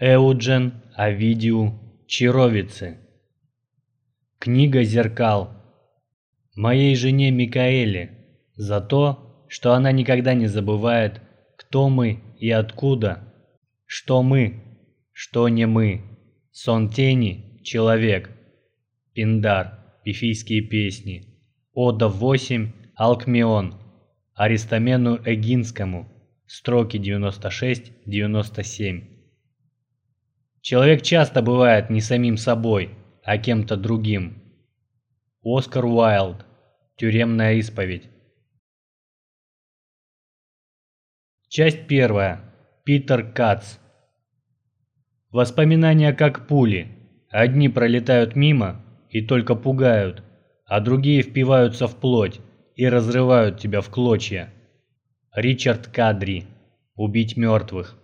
Эуджен Овидиу Чаровицы. Книга зеркал. Моей жене Микаэле за то, что она никогда не забывает, кто мы и откуда, что мы, что не мы, сон тени, человек, Пиндар, пифийские песни, Ода 8, Алкмеон, Аристамену Эгинскому, строки 96-97. Человек часто бывает не самим собой, а кем-то другим. Оскар Уайлд. Тюремная исповедь. Часть первая. Питер Кац. Воспоминания как пули. Одни пролетают мимо и только пугают, а другие впиваются в плоть и разрывают тебя в клочья. Ричард Кадри. Убить мертвых.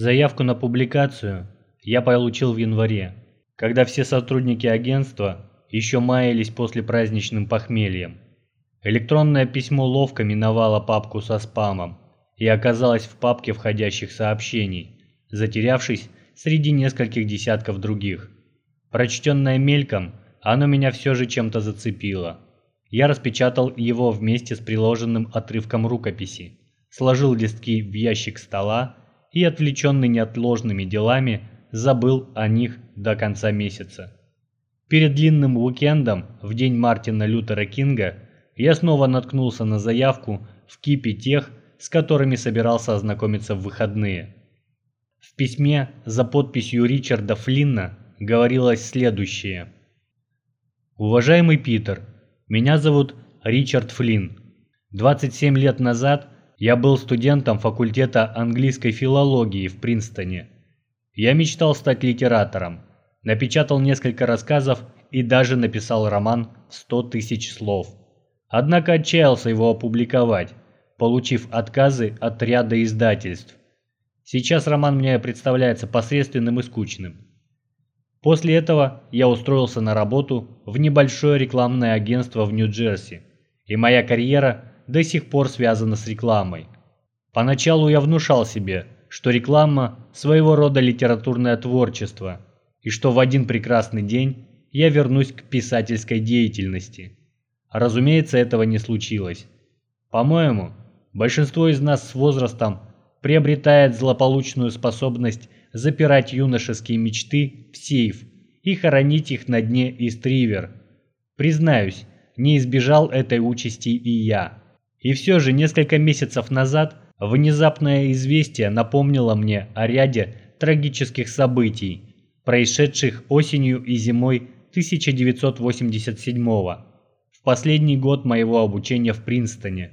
Заявку на публикацию я получил в январе, когда все сотрудники агентства еще маялись после праздничным похмельем. Электронное письмо ловко миновало папку со спамом и оказалось в папке входящих сообщений, затерявшись среди нескольких десятков других. Прочтенное мельком, оно меня все же чем-то зацепило. Я распечатал его вместе с приложенным отрывком рукописи, сложил листки в ящик стола и, отвлеченный неотложными делами, забыл о них до конца месяца. Перед длинным уикендом, в день Мартина Лютера Кинга, я снова наткнулся на заявку в кипе тех, с которыми собирался ознакомиться в выходные. В письме за подписью Ричарда Флинна говорилось следующее. «Уважаемый Питер, меня зовут Ричард Флинн. 27 лет назад я был студентом факультета английской филологии в Принстоне. Я мечтал стать литератором, напечатал несколько рассказов и даже написал роман в 100 тысяч слов. Однако отчаялся его опубликовать, получив отказы от ряда издательств. Сейчас роман мне представляется посредственным и скучным. После этого я устроился на работу в небольшое рекламное агентство в Нью-Джерси, и моя карьера до сих пор связана с рекламой. Поначалу я внушал себе, что реклама – своего рода литературное творчество, и что в один прекрасный день я вернусь к писательской деятельности. Разумеется, этого не случилось. По-моему, большинство из нас с возрастом приобретает злополучную способность запирать юношеские мечты в сейф и хоронить их на дне истривер. Признаюсь, не избежал этой участи и я. И все же несколько месяцев назад внезапное известие напомнило мне о ряде трагических событий, происшедших осенью и зимой 1987 в последний год моего обучения в Принстоне.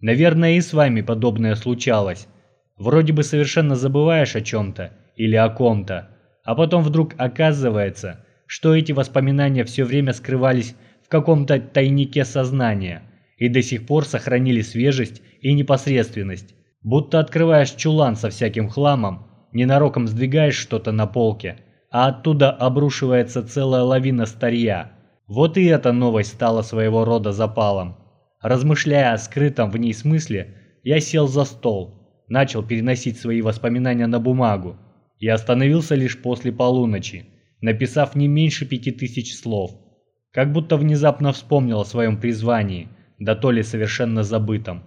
Наверное, и с вами подобное случалось. Вроде бы совершенно забываешь о чем-то или о ком-то, а потом вдруг оказывается, что эти воспоминания все время скрывались в каком-то тайнике сознания – и до сих пор сохранили свежесть и непосредственность. Будто открываешь чулан со всяким хламом, ненароком сдвигаешь что-то на полке, а оттуда обрушивается целая лавина старья. Вот и эта новость стала своего рода запалом. Размышляя о скрытом в ней смысле, я сел за стол, начал переносить свои воспоминания на бумагу и остановился лишь после полуночи, написав не меньше пяти тысяч слов. Как будто внезапно вспомнил о своем призвании – да то ли совершенно забытом.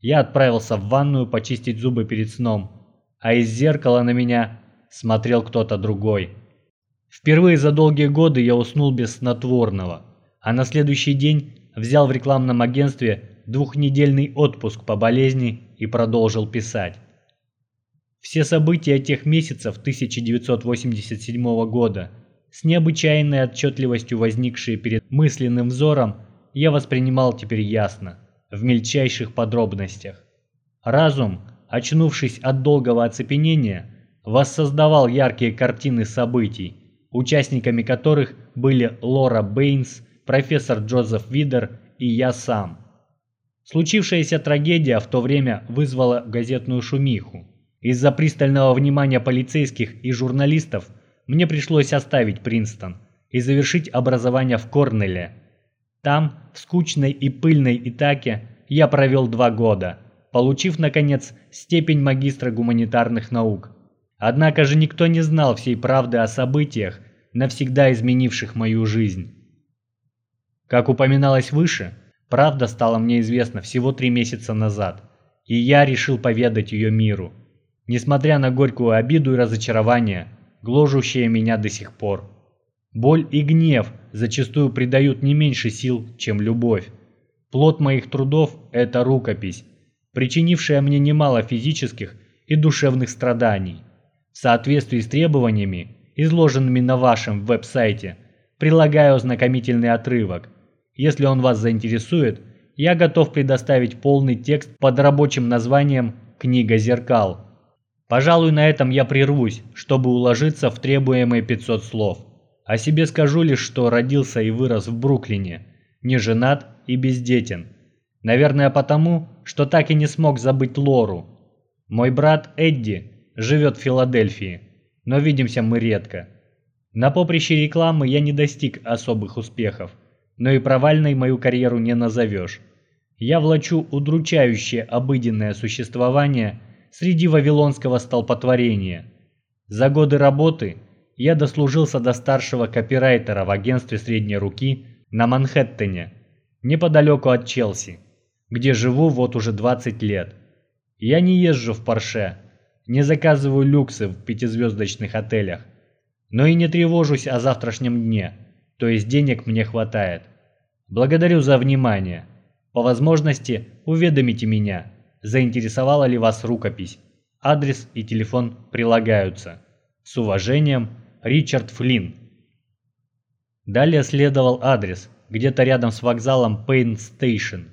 Я отправился в ванную почистить зубы перед сном, а из зеркала на меня смотрел кто-то другой. Впервые за долгие годы я уснул без снотворного, а на следующий день взял в рекламном агентстве двухнедельный отпуск по болезни и продолжил писать. Все события тех месяцев 1987 года, с необычайной отчетливостью возникшие перед мысленным взором, я воспринимал теперь ясно, в мельчайших подробностях. Разум, очнувшись от долгого оцепенения, воссоздавал яркие картины событий, участниками которых были Лора Бэйнс, профессор Джозеф Видер и я сам. Случившаяся трагедия в то время вызвала газетную шумиху. Из-за пристального внимания полицейских и журналистов мне пришлось оставить Принстон и завершить образование в Корнелле, там, в скучной и пыльной Итаке, я провел два года, получив, наконец, степень магистра гуманитарных наук. Однако же никто не знал всей правды о событиях, навсегда изменивших мою жизнь. Как упоминалось выше, правда стала мне известна всего три месяца назад, и я решил поведать ее миру, несмотря на горькую обиду и разочарование, гложущее меня до сих пор. Боль и гнев зачастую придают не меньше сил, чем любовь. Плод моих трудов – это рукопись, причинившая мне немало физических и душевных страданий. В соответствии с требованиями, изложенными на вашем веб-сайте, прилагаю ознакомительный отрывок. Если он вас заинтересует, я готов предоставить полный текст под рабочим названием «Книга зеркал». Пожалуй, на этом я прервусь, чтобы уложиться в требуемые 500 слов. О себе скажу лишь, что родился и вырос в Бруклине, не женат и бездетен. Наверное, потому, что так и не смог забыть Лору. Мой брат Эдди живет в Филадельфии, но видимся мы редко. На поприще рекламы я не достиг особых успехов, но и провальной мою карьеру не назовешь. Я влачу удручающее обыденное существование среди вавилонского столпотворения. За годы работы я дослужился до старшего копирайтера в агентстве средней руки на Манхэттене, неподалеку от Челси, где живу вот уже 20 лет. Я не езжу в Порше, не заказываю люксы в пятизвездочных отелях, но и не тревожусь о завтрашнем дне, то есть денег мне хватает. Благодарю за внимание. По возможности уведомите меня, заинтересовала ли вас рукопись. Адрес и телефон прилагаются. С уважением, Ричард Флинн. Далее следовал адрес, где-то рядом с вокзалом Пенн Стейшн.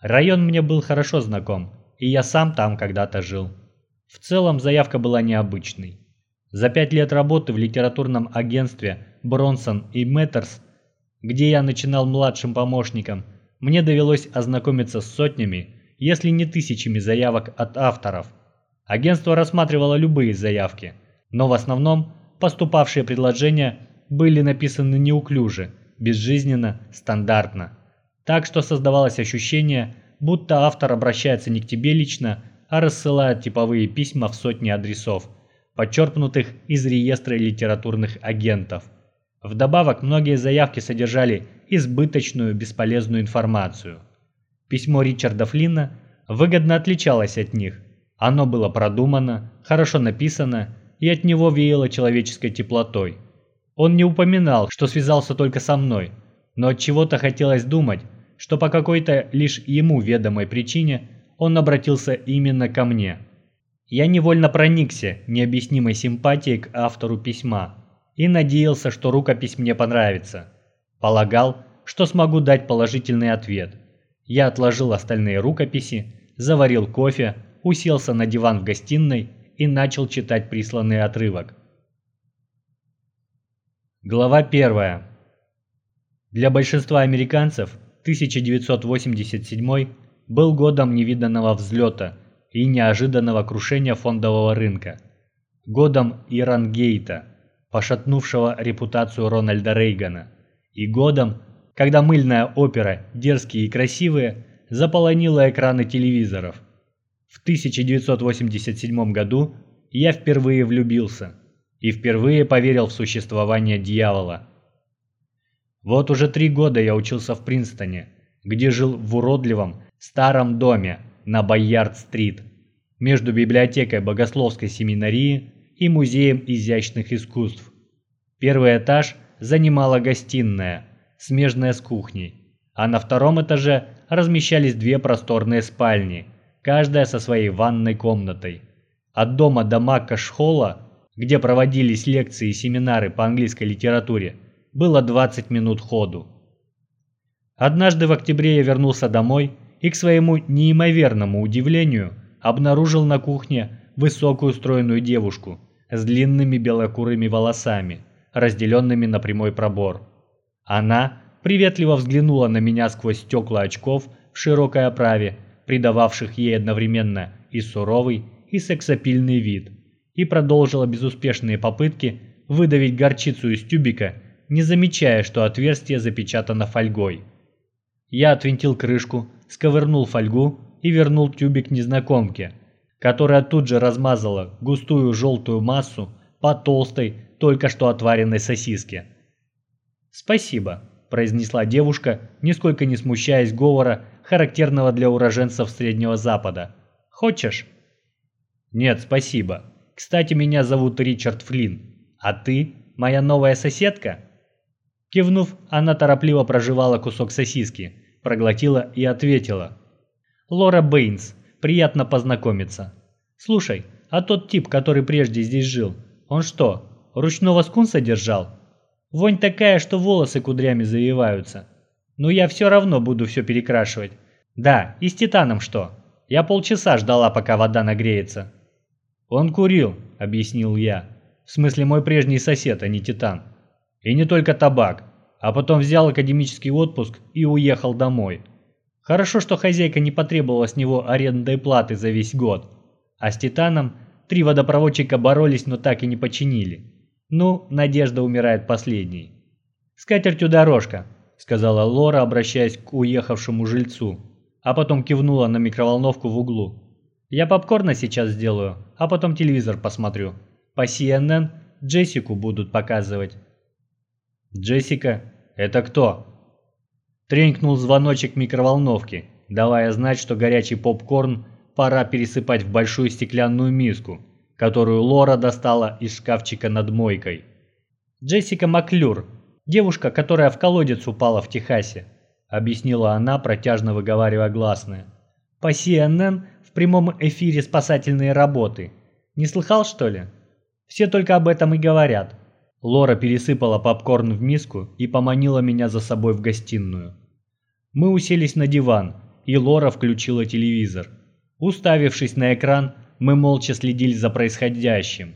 Район мне был хорошо знаком, и я сам там когда-то жил. В целом заявка была необычной. За пять лет работы в литературном агентстве Бронсон и Мэттерс, где я начинал младшим помощником, мне довелось ознакомиться с сотнями, если не тысячами заявок от авторов. Агентство рассматривало любые заявки, но в основном поступавшие предложения были написаны неуклюже, безжизненно, стандартно. Так что создавалось ощущение, будто автор обращается не к тебе лично, а рассылает типовые письма в сотни адресов, подчеркнутых из реестра литературных агентов. Вдобавок, многие заявки содержали избыточную бесполезную информацию. Письмо Ричарда Флинна выгодно отличалось от них. Оно было продумано, хорошо написано и от него веяло человеческой теплотой. Он не упоминал, что связался только со мной, но от чего-то хотелось думать, что по какой-то лишь ему ведомой причине он обратился именно ко мне. Я невольно проникся необъяснимой симпатией к автору письма и надеялся, что рукопись мне понравится. Полагал, что смогу дать положительный ответ. Я отложил остальные рукописи, заварил кофе, уселся на диван в гостиной и начал читать присланный отрывок. Глава 1. Для большинства американцев 1987 был годом невиданного взлета и неожиданного крушения фондового рынка, годом Ирангейта, пошатнувшего репутацию Рональда Рейгана, и годом, когда мыльная опера «Дерзкие и красивые» заполонила экраны телевизоров. В 1987 году я впервые влюбился и впервые поверил в существование дьявола. Вот уже три года я учился в Принстоне, где жил в уродливом, старом доме на Байярд-стрит, между библиотекой Богословской семинарии и Музеем изящных искусств. Первый этаж занимала гостиная, смежная с кухней, а на втором этаже размещались две просторные спальни, каждая со своей ванной комнатой. От дома до Маккаш-холла, где проводились лекции и семинары по английской литературе, было 20 минут ходу. Однажды в октябре я вернулся домой и к своему неимоверному удивлению обнаружил на кухне высокую стройную девушку с длинными белокурыми волосами, разделенными на прямой пробор. Она приветливо взглянула на меня сквозь стекла очков в широкой оправе, придававших ей одновременно и суровый, и сексапильный вид, и продолжила безуспешные попытки выдавить горчицу из тюбика, не замечая, что отверстие запечатано фольгой. Я отвинтил крышку, сковырнул фольгу, и вернул тюбик незнакомке, которая тут же размазала густую желтую массу по толстой, только что отваренной сосиске. «Спасибо», – произнесла девушка, нисколько не смущаясь говора, характерного для уроженцев Среднего Запада. «Хочешь?» «Нет, спасибо. Кстати, меня зовут Ричард Флинн. А ты моя новая соседка?» Кивнув, она торопливо прожевала кусок сосиски, проглотила и ответила. «Лора Бэйнс, приятно познакомиться. Слушай, а тот тип, который прежде здесь жил, он что, ручного скунса держал? Вонь такая, что волосы кудрями завиваются. Но я все равно буду все перекрашивать. Да, и с титаном что? Я полчаса ждала, пока вода нагреется». «Он курил», — объяснил я. «В смысле, мой прежний сосед, а не титан». И не только табак, а потом взял академический отпуск и уехал домой. Хорошо, что хозяйка не потребовала с него арендной платы за весь год. А с Титаном три водопроводчика боролись, но так и не починили. Ну, надежда умирает последней. «С катертью дорожка», — сказала Лора, обращаясь к уехавшему жильцу, а потом кивнула на микроволновку в углу. «Я попкорна сейчас сделаю, а потом телевизор посмотрю. По CNN Джессику будут показывать». «Джессика, это кто?» Тренькнул звоночек микроволновки, давая знать, что горячий попкорн пора пересыпать в большую стеклянную миску, которую Лора достала из шкафчика над мойкой. «Джессика Маклюр, девушка, которая в колодец упала в Техасе», объяснила она, протяжно выговаривая гласные. «По CNN в прямом эфире спасательные работы. Не слыхал, что ли? Все только об этом и говорят. Лора пересыпала попкорн в миску и поманила меня за собой в гостиную. Мы уселись на диван, и Лора включила телевизор. Уставившись на экран, мы молча следили за происходящим.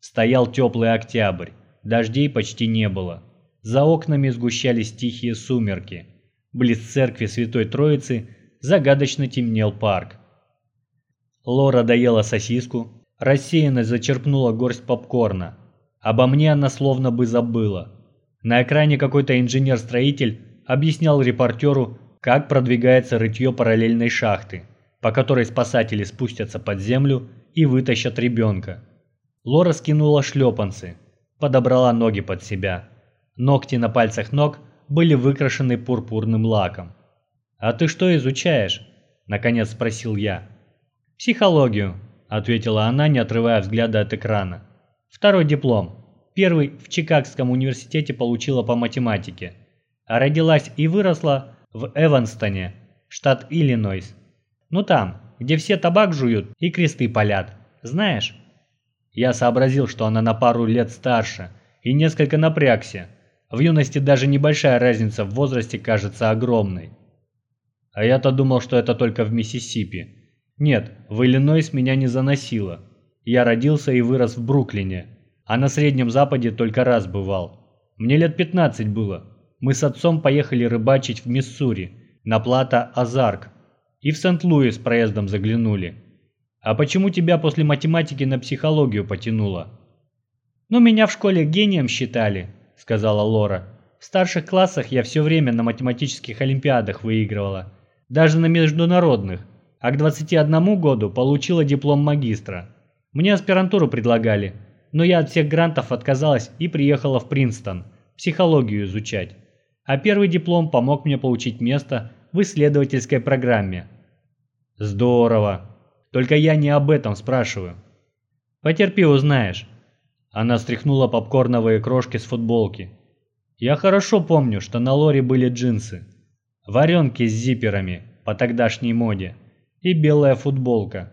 Стоял теплый октябрь, дождей почти не было. За окнами сгущались тихие сумерки. Близ церкви Святой Троицы загадочно темнел парк. Лора доела сосиску, рассеянно зачерпнула горсть попкорна – Обо мне она словно бы забыла. На экране какой-то инженер-строитель объяснял репортеру, как продвигается рытье параллельной шахты, по которой спасатели спустятся под землю и вытащат ребенка. Лора скинула шлепанцы, подобрала ноги под себя. Ногти на пальцах ног были выкрашены пурпурным лаком. «А ты что изучаешь?» – наконец спросил я. «Психологию», – ответила она, не отрывая взгляда от экрана. Второй диплом. Первый в Чикагском университете получила по математике. А родилась и выросла в Эванстоне, штат Иллинойс. Ну там, где все табак жуют и кресты палят. Знаешь? Я сообразил, что она на пару лет старше, и несколько напрягся. В юности даже небольшая разница в возрасте кажется огромной. А я-то думал, что это только в Миссисипи. Нет, в Иллинойс меня не заносило. Я родился и вырос в Бруклине, а на Среднем Западе только раз бывал. Мне лет 15 было. Мы с отцом поехали рыбачить в Миссури, на плато Азарк, и в Сент-Луис проездом заглянули. А почему тебя после математики на психологию потянуло? Ну, меня в школе гением считали, сказала Лора. В старших классах я все время на математических олимпиадах выигрывала, даже на международных, а к 21 году получила диплом магистра. Мне аспирантуру предлагали, но я от всех грантов отказалась и приехала в Принстон, психологию изучать. А первый диплом помог мне получить место в исследовательской программе. Здорово. Только я не об этом спрашиваю. Потерпи, узнаешь. Она стряхнула попкорновые крошки с футболки. Я хорошо помню, что на Лоре были джинсы, варенки с зиперами по тогдашней моде и белая футболка.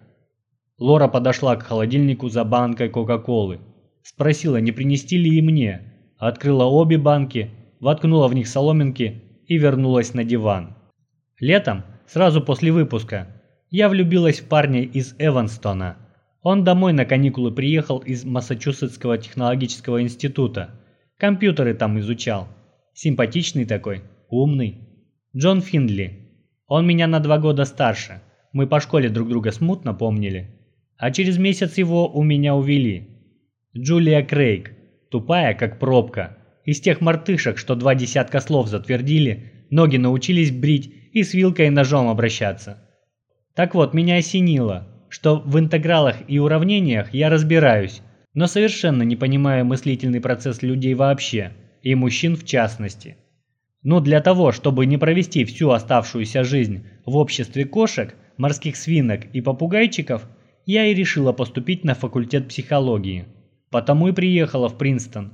Лора подошла к холодильнику за банкой Кока-Колы. Спросила, не принести ли и мне. Открыла обе банки, воткнула в них соломинки и вернулась на диван. Летом, сразу после выпуска, я влюбилась в парня из Эванстона. Он домой на каникулы приехал из Массачусетского технологического института. Компьютеры там изучал. Симпатичный такой, умный. Джон Финдли. Он меня на два года старше. Мы по школе друг друга смутно помнили а через месяц его у меня увели. Джулия Крейг, тупая как пробка, из тех мартышек, что два десятка слов затвердили, ноги научились брить и с вилкой и ножом обращаться. Так вот, меня осенило, что в интегралах и уравнениях я разбираюсь, но совершенно не понимаю мыслительный процесс людей вообще, и мужчин в частности. Но для того, чтобы не провести всю оставшуюся жизнь в обществе кошек, морских свинок и попугайчиков, я и решила поступить на факультет психологии. Потому и приехала в Принстон.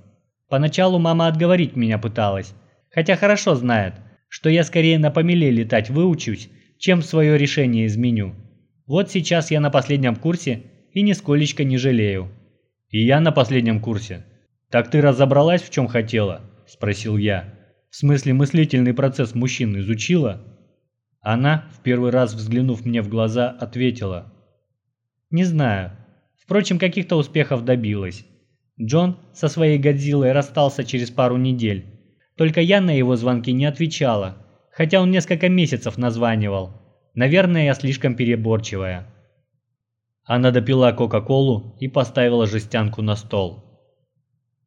Поначалу мама отговорить меня пыталась, хотя хорошо знает, что я скорее на помеле летать выучусь, чем свое решение изменю. Вот сейчас я на последнем курсе и нисколечко не жалею. И я на последнем курсе. Так ты разобралась, в чем хотела? Спросил я. В смысле мыслительный процесс мужчин изучила? Она, в первый раз взглянув мне в глаза, ответила. Не знаю. Впрочем, каких-то успехов добилась. Джон со своей Годзиллой расстался через пару недель. Только я на его звонки не отвечала, хотя он несколько месяцев названивал. Наверное, я слишком переборчивая. Она допила Кока-Колу и поставила жестянку на стол.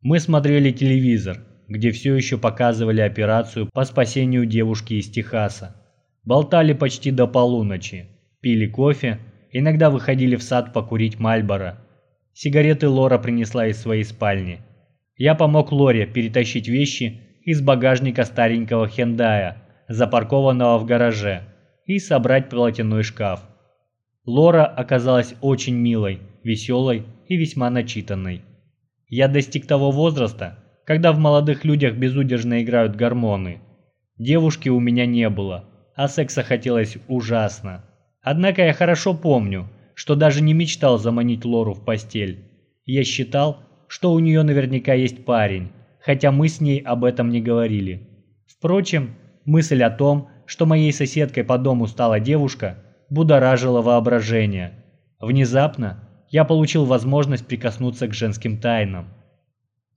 Мы смотрели телевизор, где все еще показывали операцию по спасению девушки из Техаса. Болтали почти до полуночи, пили кофе, иногда выходили в сад покурить Мальборо. Сигареты Лора принесла из своей спальни. Я помог Лоре перетащить вещи из багажника старенького Хендая, запаркованного в гараже, и собрать платяной шкаф. Лора оказалась очень милой, веселой и весьма начитанной. Я достиг того возраста, когда в молодых людях безудержно играют гормоны. Девушки у меня не было, а секса хотелось ужасно. Однако я хорошо помню, что даже не мечтал заманить Лору в постель. Я считал, что у нее наверняка есть парень, хотя мы с ней об этом не говорили. Впрочем, мысль о том, что моей соседкой по дому стала девушка, будоражила воображение. Внезапно я получил возможность прикоснуться к женским тайнам.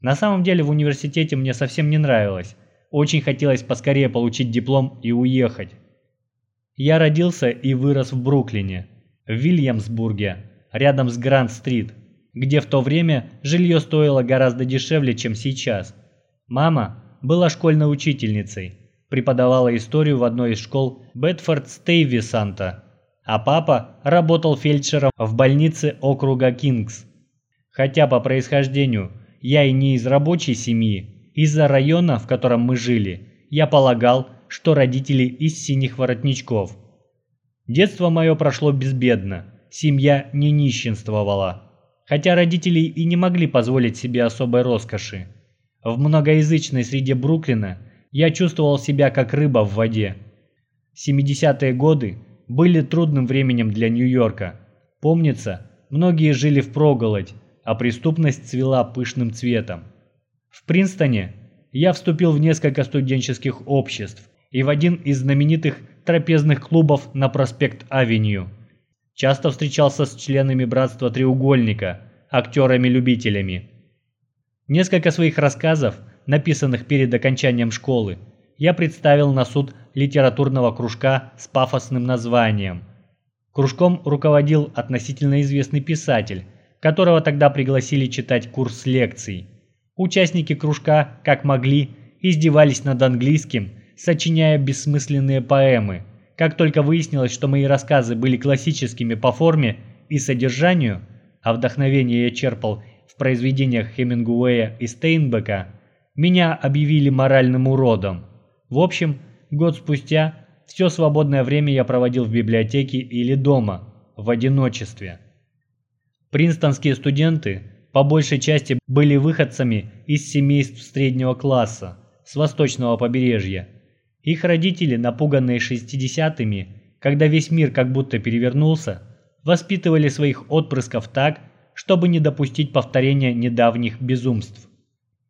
На самом деле в университете мне совсем не нравилось. Очень хотелось поскорее получить диплом и уехать. Я родился и вырос в Бруклине, в Вильямсбурге, рядом с Гранд-стрит, где в то время жилье стоило гораздо дешевле, чем сейчас. Мама была школьной учительницей, преподавала историю в одной из школ Бетфорд-Стейвисанта, а папа работал фельдшером в больнице округа Кингс. Хотя по происхождению я и не из рабочей семьи, из-за района, в котором мы жили, я полагал, что родители из синих воротничков. Детство мое прошло безбедно, семья не нищенствовала, хотя родители и не могли позволить себе особой роскоши. В многоязычной среде Бруклина – я чувствовал себя как рыба в воде. 70-е годы были трудным временем для Нью-Йорка. Помнится, многие жили в проголодь, а преступность цвела пышным цветом. В Принстоне я вступил в несколько студенческих обществ и в один из знаменитых трапезных клубов на проспект Авеню. Часто встречался с членами Братства Треугольника, актерами-любителями. Несколько своих рассказов – написанных перед окончанием школы, я представил на суд литературного кружка с пафосным названием. Кружком руководил относительно известный писатель, которого тогда пригласили читать курс лекций. Участники кружка, как могли, издевались над английским, сочиняя бессмысленные поэмы. Как только выяснилось, что мои рассказы были классическими по форме и содержанию, а вдохновение я черпал в произведениях Хемингуэя и Стейнбека, меня объявили моральным уродом. В общем, год спустя все свободное время я проводил в библиотеке или дома, в одиночестве. Принстонские студенты по большей части были выходцами из семейств среднего класса с восточного побережья. Их родители, напуганные шестидесятыми, когда весь мир как будто перевернулся, воспитывали своих отпрысков так, чтобы не допустить повторения недавних безумств.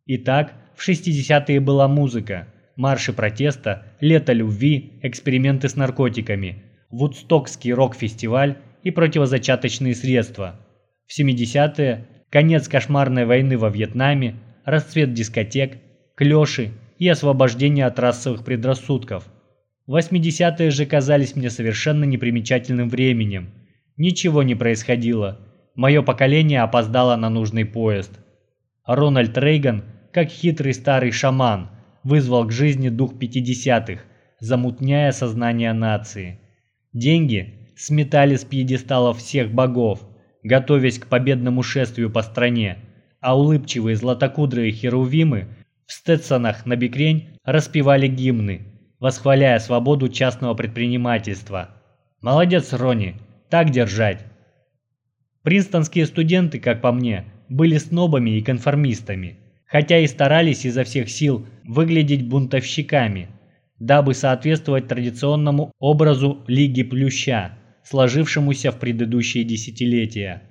Итак, в 60-е была музыка, марши протеста, лето любви, эксперименты с наркотиками, Вудстокский рок-фестиваль и противозачаточные средства. В 70-е – конец кошмарной войны во Вьетнаме, расцвет дискотек, клёши и освобождение от расовых предрассудков. 80-е же казались мне совершенно непримечательным временем. Ничего не происходило. Мое поколение опоздало на нужный поезд. Рональд Рейган – как хитрый старый шаман, вызвал к жизни дух 50-х, замутняя сознание нации. Деньги сметали с пьедесталов всех богов, готовясь к победному шествию по стране, а улыбчивые златокудрые херувимы в стетсонах на бикрень распевали гимны, восхваляя свободу частного предпринимательства. Молодец, Рони, так держать. Принстонские студенты, как по мне, были снобами и конформистами, хотя и старались изо всех сил выглядеть бунтовщиками, дабы соответствовать традиционному образу Лиги Плюща, сложившемуся в предыдущие десятилетия.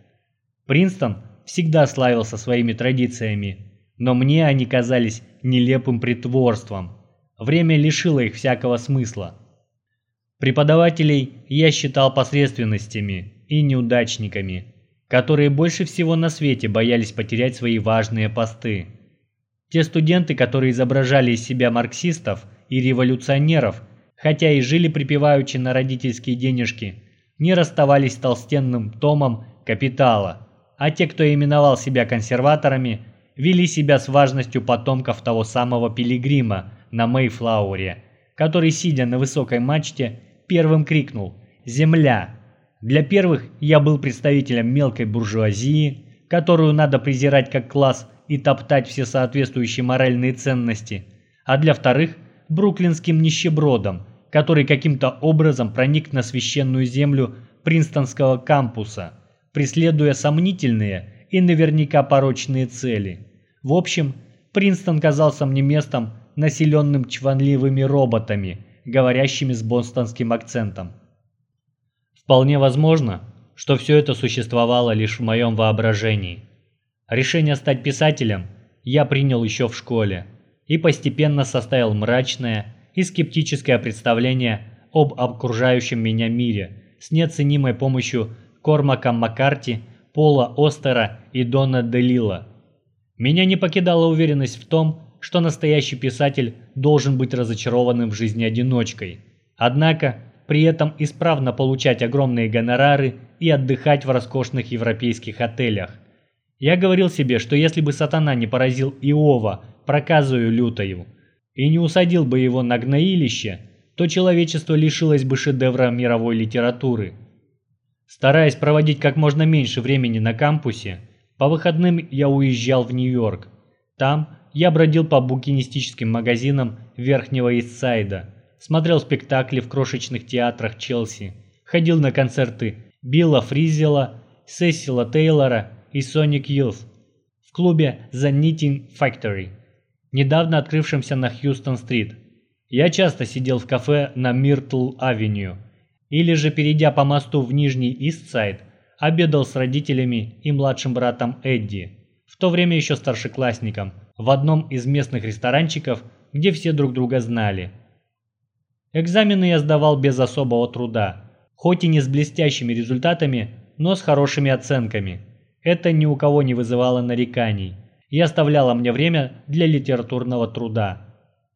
Принстон всегда славился своими традициями, но мне они казались нелепым притворством. Время лишило их всякого смысла. Преподавателей я считал посредственностями и неудачниками, которые больше всего на свете боялись потерять свои важные посты. Те студенты, которые изображали из себя марксистов и революционеров, хотя и жили припеваючи на родительские денежки, не расставались с толстенным томом «Капитала», а те, кто именовал себя консерваторами, вели себя с важностью потомков того самого пилигрима на Мейфлауре, который, сидя на высокой мачте, первым крикнул «Земля!». Для первых я был представителем мелкой буржуазии, которую надо презирать как класс и топтать все соответствующие моральные ценности, а для вторых – бруклинским нищебродом, который каким-то образом проник на священную землю Принстонского кампуса, преследуя сомнительные и наверняка порочные цели. В общем, Принстон казался мне местом, населенным чванливыми роботами, говорящими с бостонским акцентом. Вполне возможно, что все это существовало лишь в моем воображении. Решение стать писателем я принял еще в школе и постепенно составил мрачное и скептическое представление об окружающем меня мире с неоценимой помощью Кормака Маккарти, Пола Остера и Дона Делила. Меня не покидала уверенность в том, что настоящий писатель должен быть разочарованным в жизни одиночкой. Однако, при этом исправно получать огромные гонорары и отдыхать в роскошных европейских отелях. Я говорил себе, что если бы сатана не поразил Иова проказую лютою и не усадил бы его на гноилище, то человечество лишилось бы шедевра мировой литературы. Стараясь проводить как можно меньше времени на кампусе, по выходным я уезжал в Нью-Йорк. Там я бродил по букинистическим магазинам Верхнего Истсайда, смотрел спектакли в крошечных театрах Челси, ходил на концерты Билла Фризела, Сесила Тейлора и Sonic Youth в клубе The Knitting Factory, недавно открывшемся на Хьюстон-стрит. Я часто сидел в кафе на Миртл-авеню, или же, перейдя по мосту в Нижний Истсайд, обедал с родителями и младшим братом Эдди, в то время еще старшеклассником, в одном из местных ресторанчиков, где все друг друга знали. Экзамены я сдавал без особого труда, хоть и не с блестящими результатами, но с хорошими оценками. Это ни у кого не вызывало нареканий и оставляло мне время для литературного труда.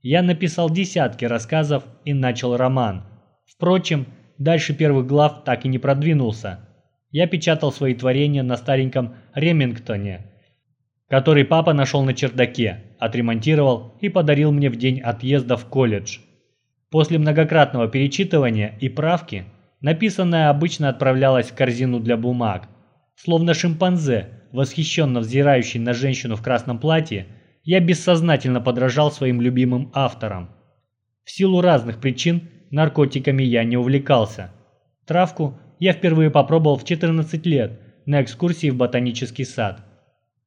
Я написал десятки рассказов и начал роман. Впрочем, дальше первых глав так и не продвинулся. Я печатал свои творения на стареньком Ремингтоне, который папа нашел на чердаке, отремонтировал и подарил мне в день отъезда в колледж. После многократного перечитывания и правки, написанное обычно отправлялось в корзину для бумаг. Словно шимпанзе, восхищенно взирающий на женщину в красном платье, я бессознательно подражал своим любимым авторам. В силу разных причин наркотиками я не увлекался. Травку я впервые попробовал в 14 лет на экскурсии в ботанический сад.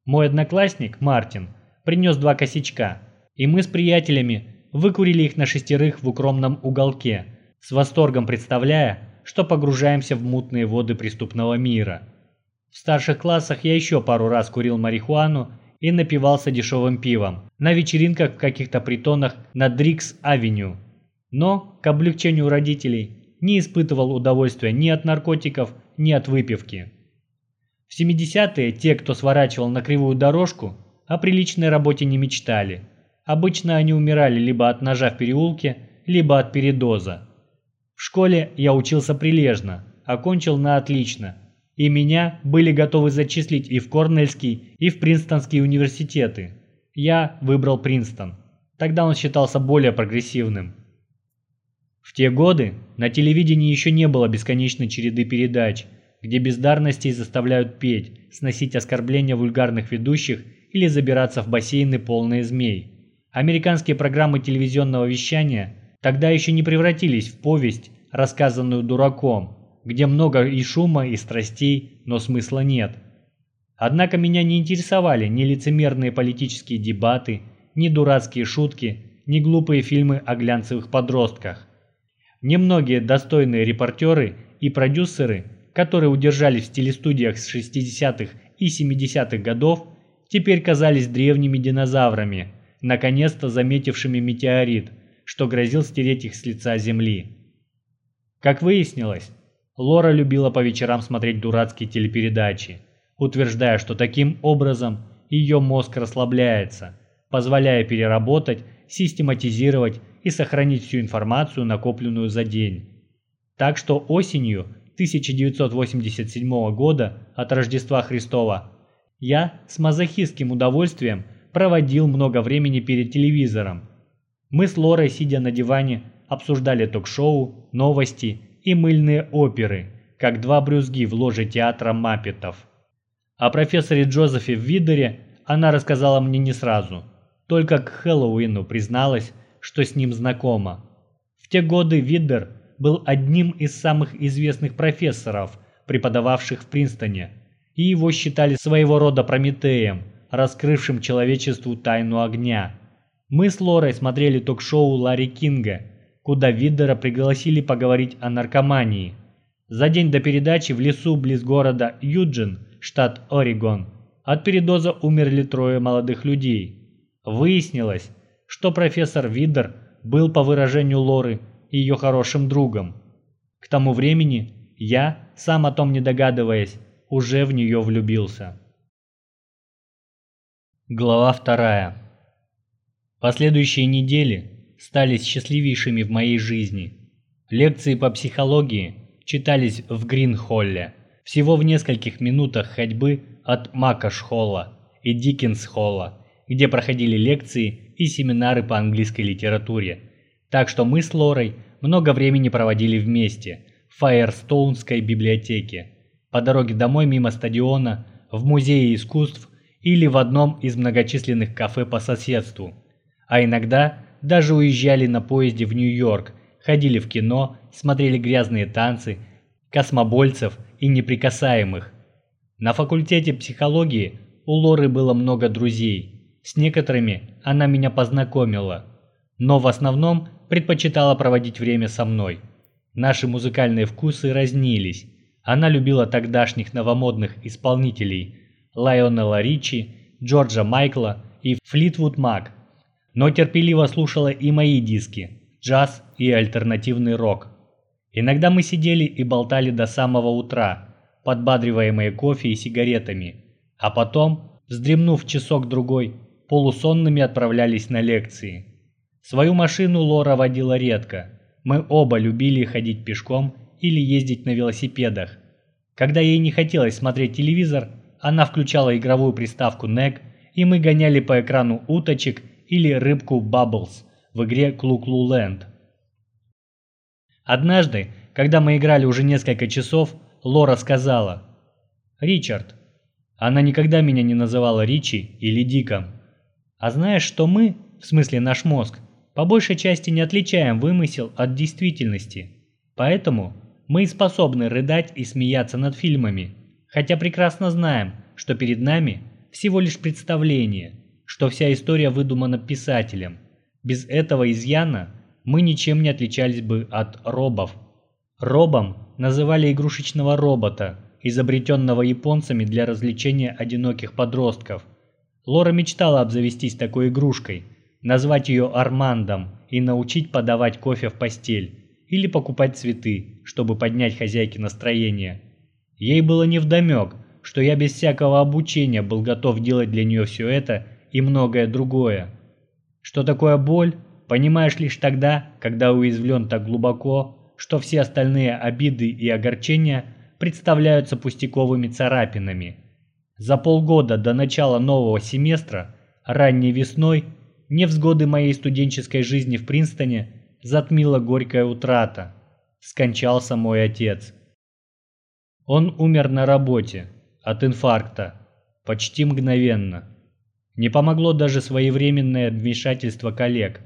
Мой одноклассник, Мартин, принес два косячка, и мы с приятелями выкурили их на шестерых в укромном уголке, с восторгом представляя, что погружаемся в мутные воды преступного мира. В старших классах я еще пару раз курил марихуану и напивался дешевым пивом на вечеринках в каких-то притонах на Дрикс-авеню. Но, к облегчению родителей, не испытывал удовольствия ни от наркотиков, ни от выпивки. В 70-е те, кто сворачивал на кривую дорожку, о приличной работе не мечтали. Обычно они умирали либо от ножа в переулке, либо от передоза. В школе я учился прилежно, окончил на отлично, и меня были готовы зачислить и в Корнельский, и в Принстонский университеты. Я выбрал Принстон. Тогда он считался более прогрессивным. В те годы на телевидении еще не было бесконечной череды передач, где бездарностей заставляют петь, сносить оскорбления вульгарных ведущих или забираться в бассейны полные змей. Американские программы телевизионного вещания тогда еще не превратились в повесть, рассказанную дураком, где много и шума, и страстей, но смысла нет. Однако меня не интересовали ни лицемерные политические дебаты, ни дурацкие шутки, ни глупые фильмы о глянцевых подростках. Немногие достойные репортеры и продюсеры, которые удержались в телестудиях с 60-х и 70-х годов, теперь казались древними динозаврами, наконец-то заметившими метеорит, что грозил стереть их с лица земли. Как выяснилось, Лора любила по вечерам смотреть дурацкие телепередачи, утверждая, что таким образом ее мозг расслабляется, позволяя переработать, систематизировать и сохранить всю информацию, накопленную за день. Так что осенью 1987 года от Рождества Христова я с мазохистским удовольствием проводил много времени перед телевизором. Мы с Лорой, сидя на диване, обсуждали ток-шоу, новости и мыльные оперы, как два брюзги в ложе театра Маппетов. О профессоре Джозефе Видере она рассказала мне не сразу, только к Хэллоуину призналась, что с ним знакома. В те годы Видер был одним из самых известных профессоров, преподававших в Принстоне, и его считали своего рода Прометеем – раскрывшим человечеству тайну огня. Мы с Лорой смотрели ток-шоу Ларри Кинга, куда Виддера пригласили поговорить о наркомании. За день до передачи в лесу близ города Юджин, штат Орегон, от передоза умерли трое молодых людей. Выяснилось, что профессор Виддер был, по выражению Лоры, ее хорошим другом. К тому времени я, сам о том не догадываясь, уже в нее влюбился. Глава вторая. Последующие недели стали счастливейшими в моей жизни. Лекции по психологии читались в Грин-холле, всего в нескольких минутах ходьбы от Макаш-холла и Диккенс-холла, где проходили лекции и семинары по английской литературе. Так что мы с Лорой много времени проводили вместе в Фаерстоунской библиотеке, по дороге домой мимо стадиона, в музее искусств или в одном из многочисленных кафе по соседству. А иногда даже уезжали на поезде в Нью-Йорк, ходили в кино, смотрели грязные танцы, космобольцев и неприкасаемых. На факультете психологии у Лоры было много друзей. С некоторыми она меня познакомила, но в основном предпочитала проводить время со мной. Наши музыкальные вкусы разнились. Она любила тогдашних новомодных исполнителей – Лайонела Ричи, Джорджа Майкла и Флитвуд Мак, но терпеливо слушала и мои диски, джаз и альтернативный рок. Иногда мы сидели и болтали до самого утра, подбадриваемые кофе и сигаретами, а потом, вздремнув часок-другой, полусонными отправлялись на лекции. Свою машину Лора водила редко. Мы оба любили ходить пешком или ездить на велосипедах. Когда ей не хотелось смотреть телевизор, она включала игровую приставку NEC, и мы гоняли по экрану уточек или рыбку Bubbles в игре Клу-Клу Ленд. Однажды, когда мы играли уже несколько часов, Лора сказала «Ричард». Она никогда меня не называла Ричи или Диком. А знаешь, что мы, в смысле наш мозг, по большей части не отличаем вымысел от действительности. Поэтому мы способны рыдать и смеяться над фильмами, хотя прекрасно знаем, что перед нами всего лишь представление, что вся история выдумана писателем. Без этого изъяна мы ничем не отличались бы от робов. Робом называли игрушечного робота, изобретенного японцами для развлечения одиноких подростков. Лора мечтала обзавестись такой игрушкой, назвать ее Армандом и научить подавать кофе в постель или покупать цветы, чтобы поднять хозяйке настроение. Ей было невдомек, что я без всякого обучения был готов делать для нее все это и многое другое. Что такое боль, понимаешь лишь тогда, когда уязвлен так глубоко, что все остальные обиды и огорчения представляются пустяковыми царапинами. За полгода до начала нового семестра, ранней весной, невзгоды моей студенческой жизни в Принстоне затмила горькая утрата. Скончался мой отец. Он умер на работе от инфаркта, почти мгновенно. Не помогло даже своевременное вмешательство коллег.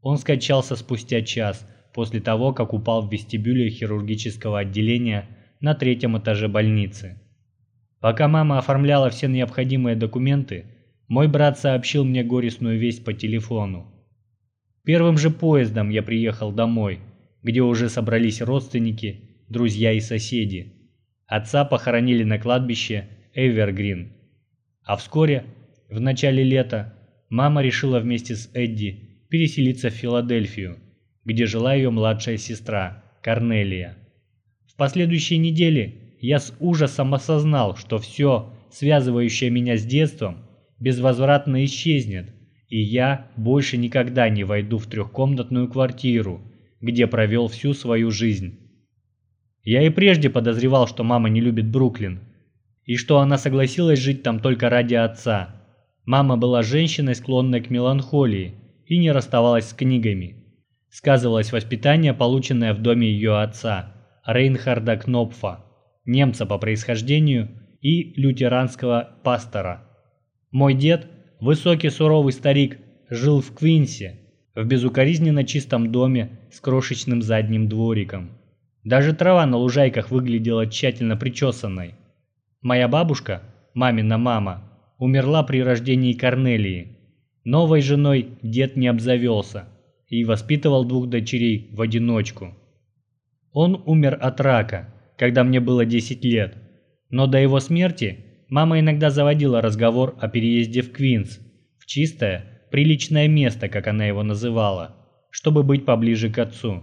Он скончался спустя час после того, как упал в вестибюле хирургического отделения на третьем этаже больницы. Пока мама оформляла все необходимые документы, мой брат сообщил мне горестную весть по телефону. Первым же поездом я приехал домой, где уже собрались родственники, друзья и соседи. Отца похоронили на кладбище Эвергрин. А вскоре, в начале лета, мама решила вместе с Эдди переселиться в Филадельфию, где жила ее младшая сестра, Корнелия. В последующие недели я с ужасом осознал, что все, связывающее меня с детством, безвозвратно исчезнет, и я больше никогда не войду в трехкомнатную квартиру, где провел всю свою жизнь. Я и прежде подозревал, что мама не любит Бруклин, и что она согласилась жить там только ради отца. Мама была женщиной, склонной к меланхолии, и не расставалась с книгами. Сказывалось воспитание, полученное в доме ее отца, Рейнхарда Кнопфа, немца по происхождению и лютеранского пастора. Мой дед, высокий суровый старик, жил в Квинсе, в безукоризненно чистом доме с крошечным задним двориком. Даже трава на лужайках выглядела тщательно причесанной. Моя бабушка, мамина мама, умерла при рождении Корнелии. Новой женой дед не обзавелся и воспитывал двух дочерей в одиночку. Он умер от рака, когда мне было 10 лет, но до его смерти мама иногда заводила разговор о переезде в Квинс, в чистое, приличное место, как она его называла, чтобы быть поближе к отцу.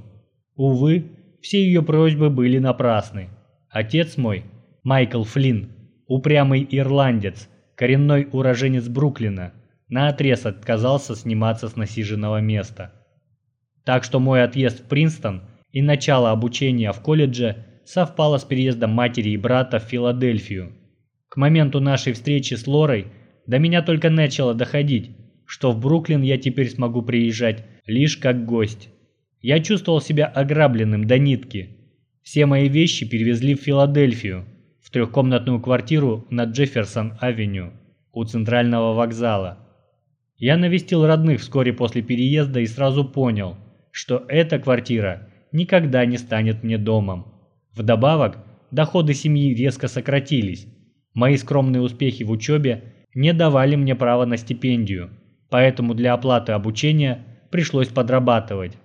Увы, все ее просьбы были напрасны. Отец мой, Майкл Флинн, упрямый ирландец, коренной уроженец Бруклина, наотрез отказался сниматься с насиженного места. Так что мой отъезд в Принстон и начало обучения в колледже совпало с переездом матери и брата в Филадельфию. К моменту нашей встречи с Лорой до меня только начало доходить, что в Бруклин я теперь смогу приезжать лишь как гость. Я чувствовал себя ограбленным до нитки. Все мои вещи перевезли в Филадельфию, в трехкомнатную квартиру на Джефферсон-авеню, у центрального вокзала. Я навестил родных вскоре после переезда и сразу понял, что эта квартира никогда не станет мне домом. Вдобавок, доходы семьи резко сократились. Мои скромные успехи в учебе не давали мне права на стипендию, поэтому для оплаты обучения пришлось подрабатывать.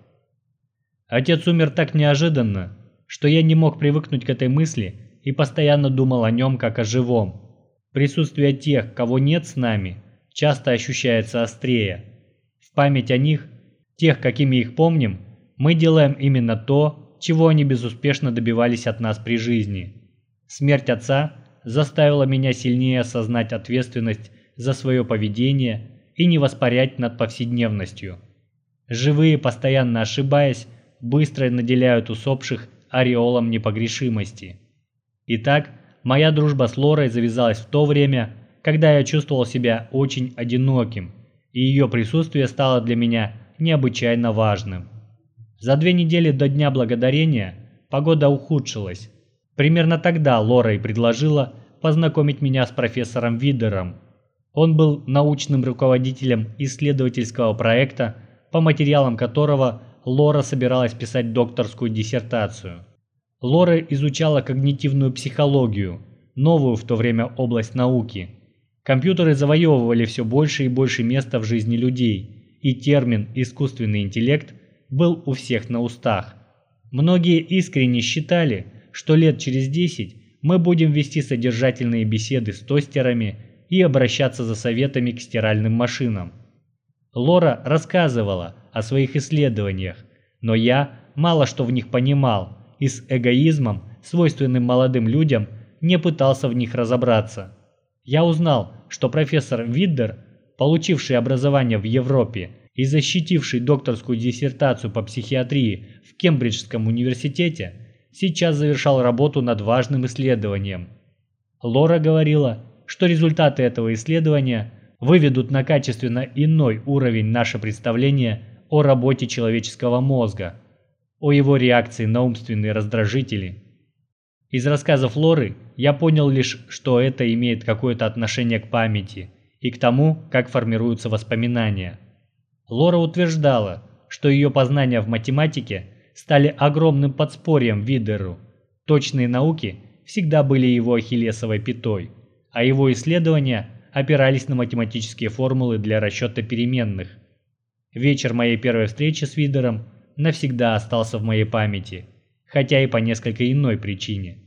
Отец умер так неожиданно, что я не мог привыкнуть к этой мысли и постоянно думал о нем как о живом. Присутствие тех, кого нет с нами, часто ощущается острее. В память о них, тех, какими их помним, мы делаем именно то, чего они безуспешно добивались от нас при жизни. Смерть отца заставила меня сильнее осознать ответственность за свое поведение и не воспарять над повседневностью. Живые, постоянно ошибаясь, быстро наделяют усопших ореолом непогрешимости. Итак, моя дружба с Лорой завязалась в то время, когда я чувствовал себя очень одиноким, и ее присутствие стало для меня необычайно важным. За две недели до Дня Благодарения погода ухудшилась. Примерно тогда Лора и предложила познакомить меня с профессором Видером. Он был научным руководителем исследовательского проекта, по материалам которого Лора собиралась писать докторскую диссертацию. Лора изучала когнитивную психологию, новую в то время область науки. Компьютеры завоевывали все больше и больше места в жизни людей, и термин «искусственный интеллект» был у всех на устах. Многие искренне считали, что лет через 10 мы будем вести содержательные беседы с тостерами и обращаться за советами к стиральным машинам. Лора рассказывала о своих исследованиях, но я мало что в них понимал и с эгоизмом, свойственным молодым людям, не пытался в них разобраться. Я узнал, что профессор Виддер, получивший образование в Европе и защитивший докторскую диссертацию по психиатрии в Кембриджском университете, сейчас завершал работу над важным исследованием. Лора говорила, что результаты этого исследования выведут на качественно иной уровень наше представление о работе человеческого мозга, о его реакции на умственные раздражители. Из рассказов Лоры я понял лишь, что это имеет какое-то отношение к памяти и к тому, как формируются воспоминания. Лора утверждала, что ее познания в математике стали огромным подспорьем Видеру. Точные науки всегда были его ахиллесовой пятой, а его исследования опирались на математические формулы для расчета переменных. Вечер моей первой встречи с Видером навсегда остался в моей памяти, хотя и по несколько иной причине.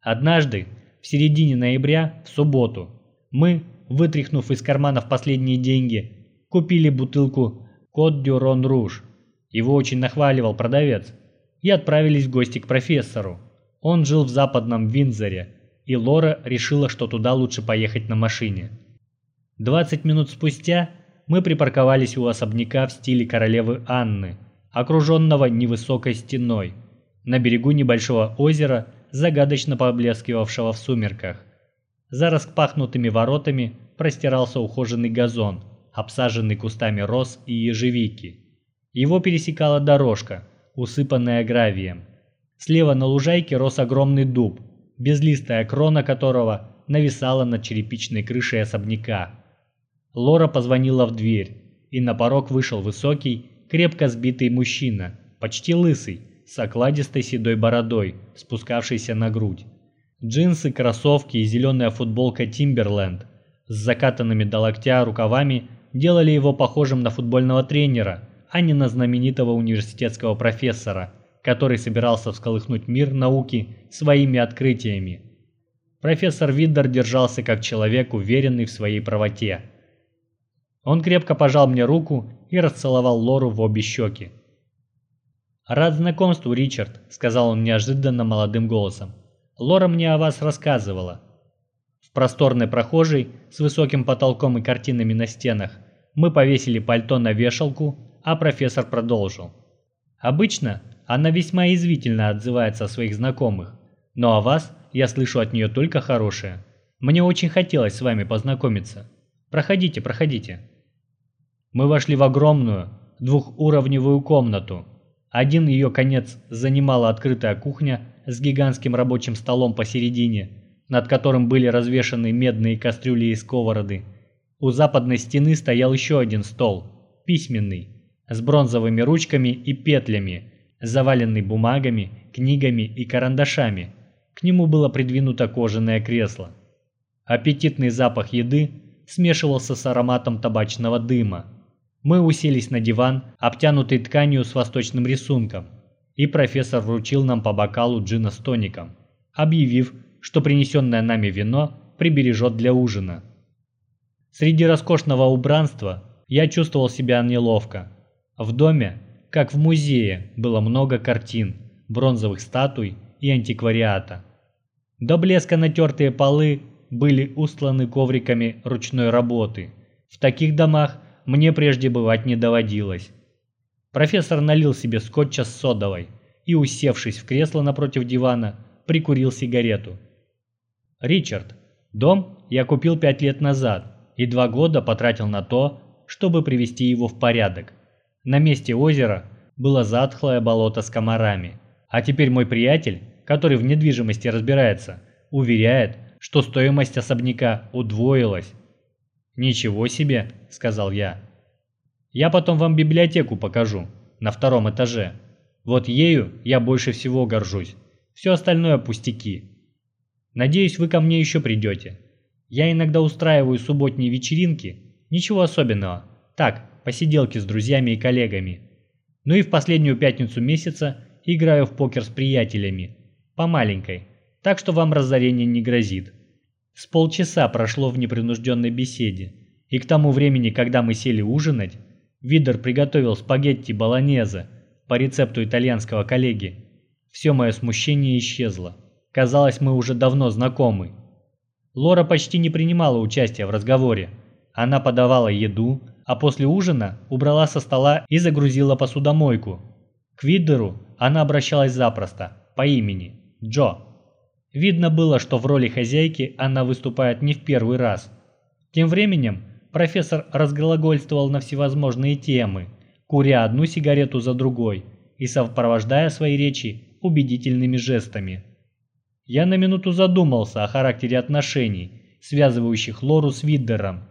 Однажды, в середине ноября, в субботу, мы, вытряхнув из карманов последние деньги, купили бутылку «Кот Дюрон Руж». Его очень нахваливал продавец. И отправились в гости к профессору. Он жил в западном Винзоре, и Лора решила, что туда лучше поехать на машине. 20 минут спустя мы припарковались у особняка в стиле королевы Анны, окруженного невысокой стеной, на берегу небольшого озера, загадочно поблескивавшего в сумерках. За распахнутыми воротами простирался ухоженный газон, обсаженный кустами роз и ежевики. Его пересекала дорожка, усыпанная гравием. Слева на лужайке рос огромный дуб, безлистая крона которого нависала над черепичной крышей особняка. Лора позвонила в дверь, и на порог вышел высокий, крепко сбитый мужчина, почти лысый, с окладистой седой бородой, спускавшейся на грудь. Джинсы, кроссовки и зеленая футболка Timberland с закатанными до локтя рукавами делали его похожим на футбольного тренера, а не на знаменитого университетского профессора, который собирался всколыхнуть мир науки своими открытиями. Профессор Виддер держался как человек, уверенный в своей правоте. Он крепко пожал мне руку и расцеловал Лору в обе щеки. «Рад знакомству, Ричард», — сказал он неожиданно молодым голосом. «Лора мне о вас рассказывала». В просторной прохожей с высоким потолком и картинами на стенах мы повесили пальто на вешалку, а профессор продолжил. «Обычно она весьма извительно отзывается о своих знакомых, но о вас я слышу от нее только хорошее. Мне очень хотелось с вами познакомиться. Проходите, проходите». Мы вошли в огромную, двухуровневую комнату, один ее конец занимала открытая кухня с гигантским рабочим столом посередине, над которым были развешаны медные кастрюли и сковороды. У западной стены стоял еще один стол, письменный, с бронзовыми ручками и петлями, заваленный бумагами, книгами и карандашами. К нему было придвинуто кожаное кресло. Аппетитный запах еды смешивался с ароматом табачного дыма. Мы уселись на диван, обтянутый тканью с восточным рисунком, и профессор вручил нам по бокалу джина с тоником, объявив, что принесенное нами вино прибережет для ужина. Среди роскошного убранства я чувствовал себя неловко. В доме, как в музее, было много картин, бронзовых статуй и антиквариата. До блеска натертые полы были устланы ковриками ручной работы. В таких домах мне прежде бывать не доводилось. Профессор налил себе скотча с содовой и, усевшись в кресло напротив дивана, прикурил сигарету. «Ричард, дом я купил пять лет назад и два года потратил на то, чтобы привести его в порядок. На месте озера было затхлое болото с комарами. А теперь мой приятель, который в недвижимости разбирается, уверяет, что стоимость особняка удвоилась. «Ничего себе», — сказал я. «Я потом вам библиотеку покажу, на втором этаже. Вот ею я больше всего горжусь. Все остальное пустяки. Надеюсь, вы ко мне еще придете. Я иногда устраиваю субботние вечеринки. Ничего особенного. Так, посиделки с друзьями и коллегами. Ну и в последнюю пятницу месяца играю в покер с приятелями. По маленькой. Так что вам разорение не грозит. С полчаса прошло в непринужденной беседе, и к тому времени, когда мы сели ужинать, Видер приготовил спагетти болонезе по рецепту итальянского коллеги. Все мое смущение исчезло. Казалось, мы уже давно знакомы. Лора почти не принимала участия в разговоре. Она подавала еду, а после ужина убрала со стола и загрузила посудомойку. К Видеру она обращалась запросто, по имени – Джо. Видно было, что в роли хозяйки она выступает не в первый раз. Тем временем профессор разглагольствовал на всевозможные темы, куря одну сигарету за другой и сопровождая свои речи убедительными жестами. Я на минуту задумался о характере отношений, связывающих Лору с Виддером,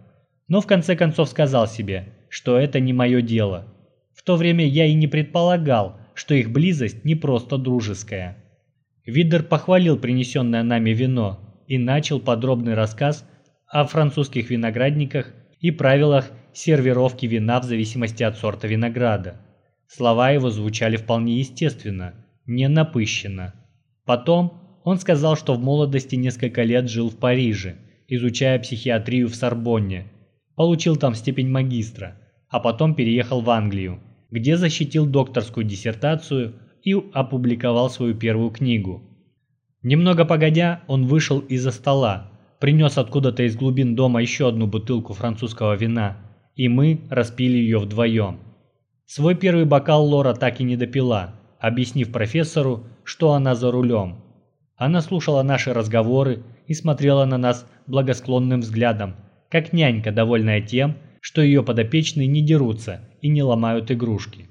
но в конце концов сказал себе, что это не мое дело. В то время я и не предполагал, что их близость не просто дружеская. Виддер похвалил принесенное нами вино и начал подробный рассказ о французских виноградниках и правилах сервировки вина в зависимости от сорта винограда. Слова его звучали вполне естественно, не напыщенно. Потом он сказал, что в молодости несколько лет жил в Париже, изучая психиатрию в Сорбонне. Получил там степень магистра, а потом переехал в Англию, где защитил докторскую диссертацию и опубликовал свою первую книгу. Немного погодя, он вышел из-за стола, принес откуда-то из глубин дома еще одну бутылку французского вина, и мы распили ее вдвоем. Свой первый бокал Лора так и не допила, объяснив профессору, что она за рулем. Она слушала наши разговоры и смотрела на нас благосклонным взглядом, как нянька, довольная тем, что ее подопечные не дерутся и не ломают игрушки.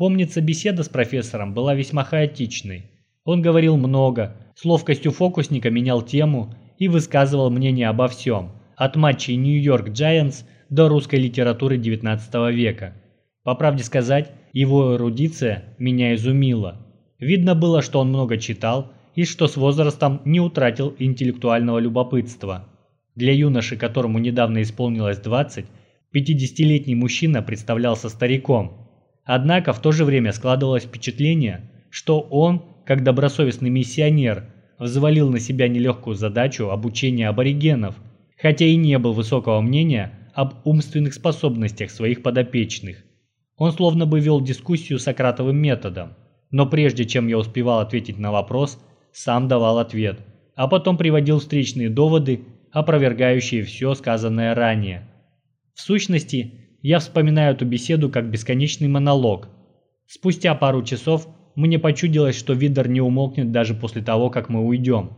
Помнится, беседа с профессором была весьма хаотичной. Он говорил много, с ловкостью фокусника менял тему и высказывал мнение обо всем, от матчей Нью-Йорк Giants до русской литературы XIX века. По правде сказать, его эрудиция меня изумила. Видно было, что он много читал и что с возрастом не утратил интеллектуального любопытства. Для юноши, которому недавно исполнилось 20, 50-летний мужчина представлялся стариком. Однако в то же время складывалось впечатление, что он, как добросовестный миссионер, взвалил на себя нелегкую задачу обучения аборигенов, хотя и не был высокого мнения об умственных способностях своих подопечных. Он словно бы вел дискуссию Сократовым методом, но прежде чем я успевал ответить на вопрос, сам давал ответ, а потом приводил встречные доводы, опровергающие все сказанное ранее. В сущности, я вспоминаю эту беседу как бесконечный монолог. Спустя пару часов мне почудилось, что Видер не умолкнет даже после того, как мы уйдем.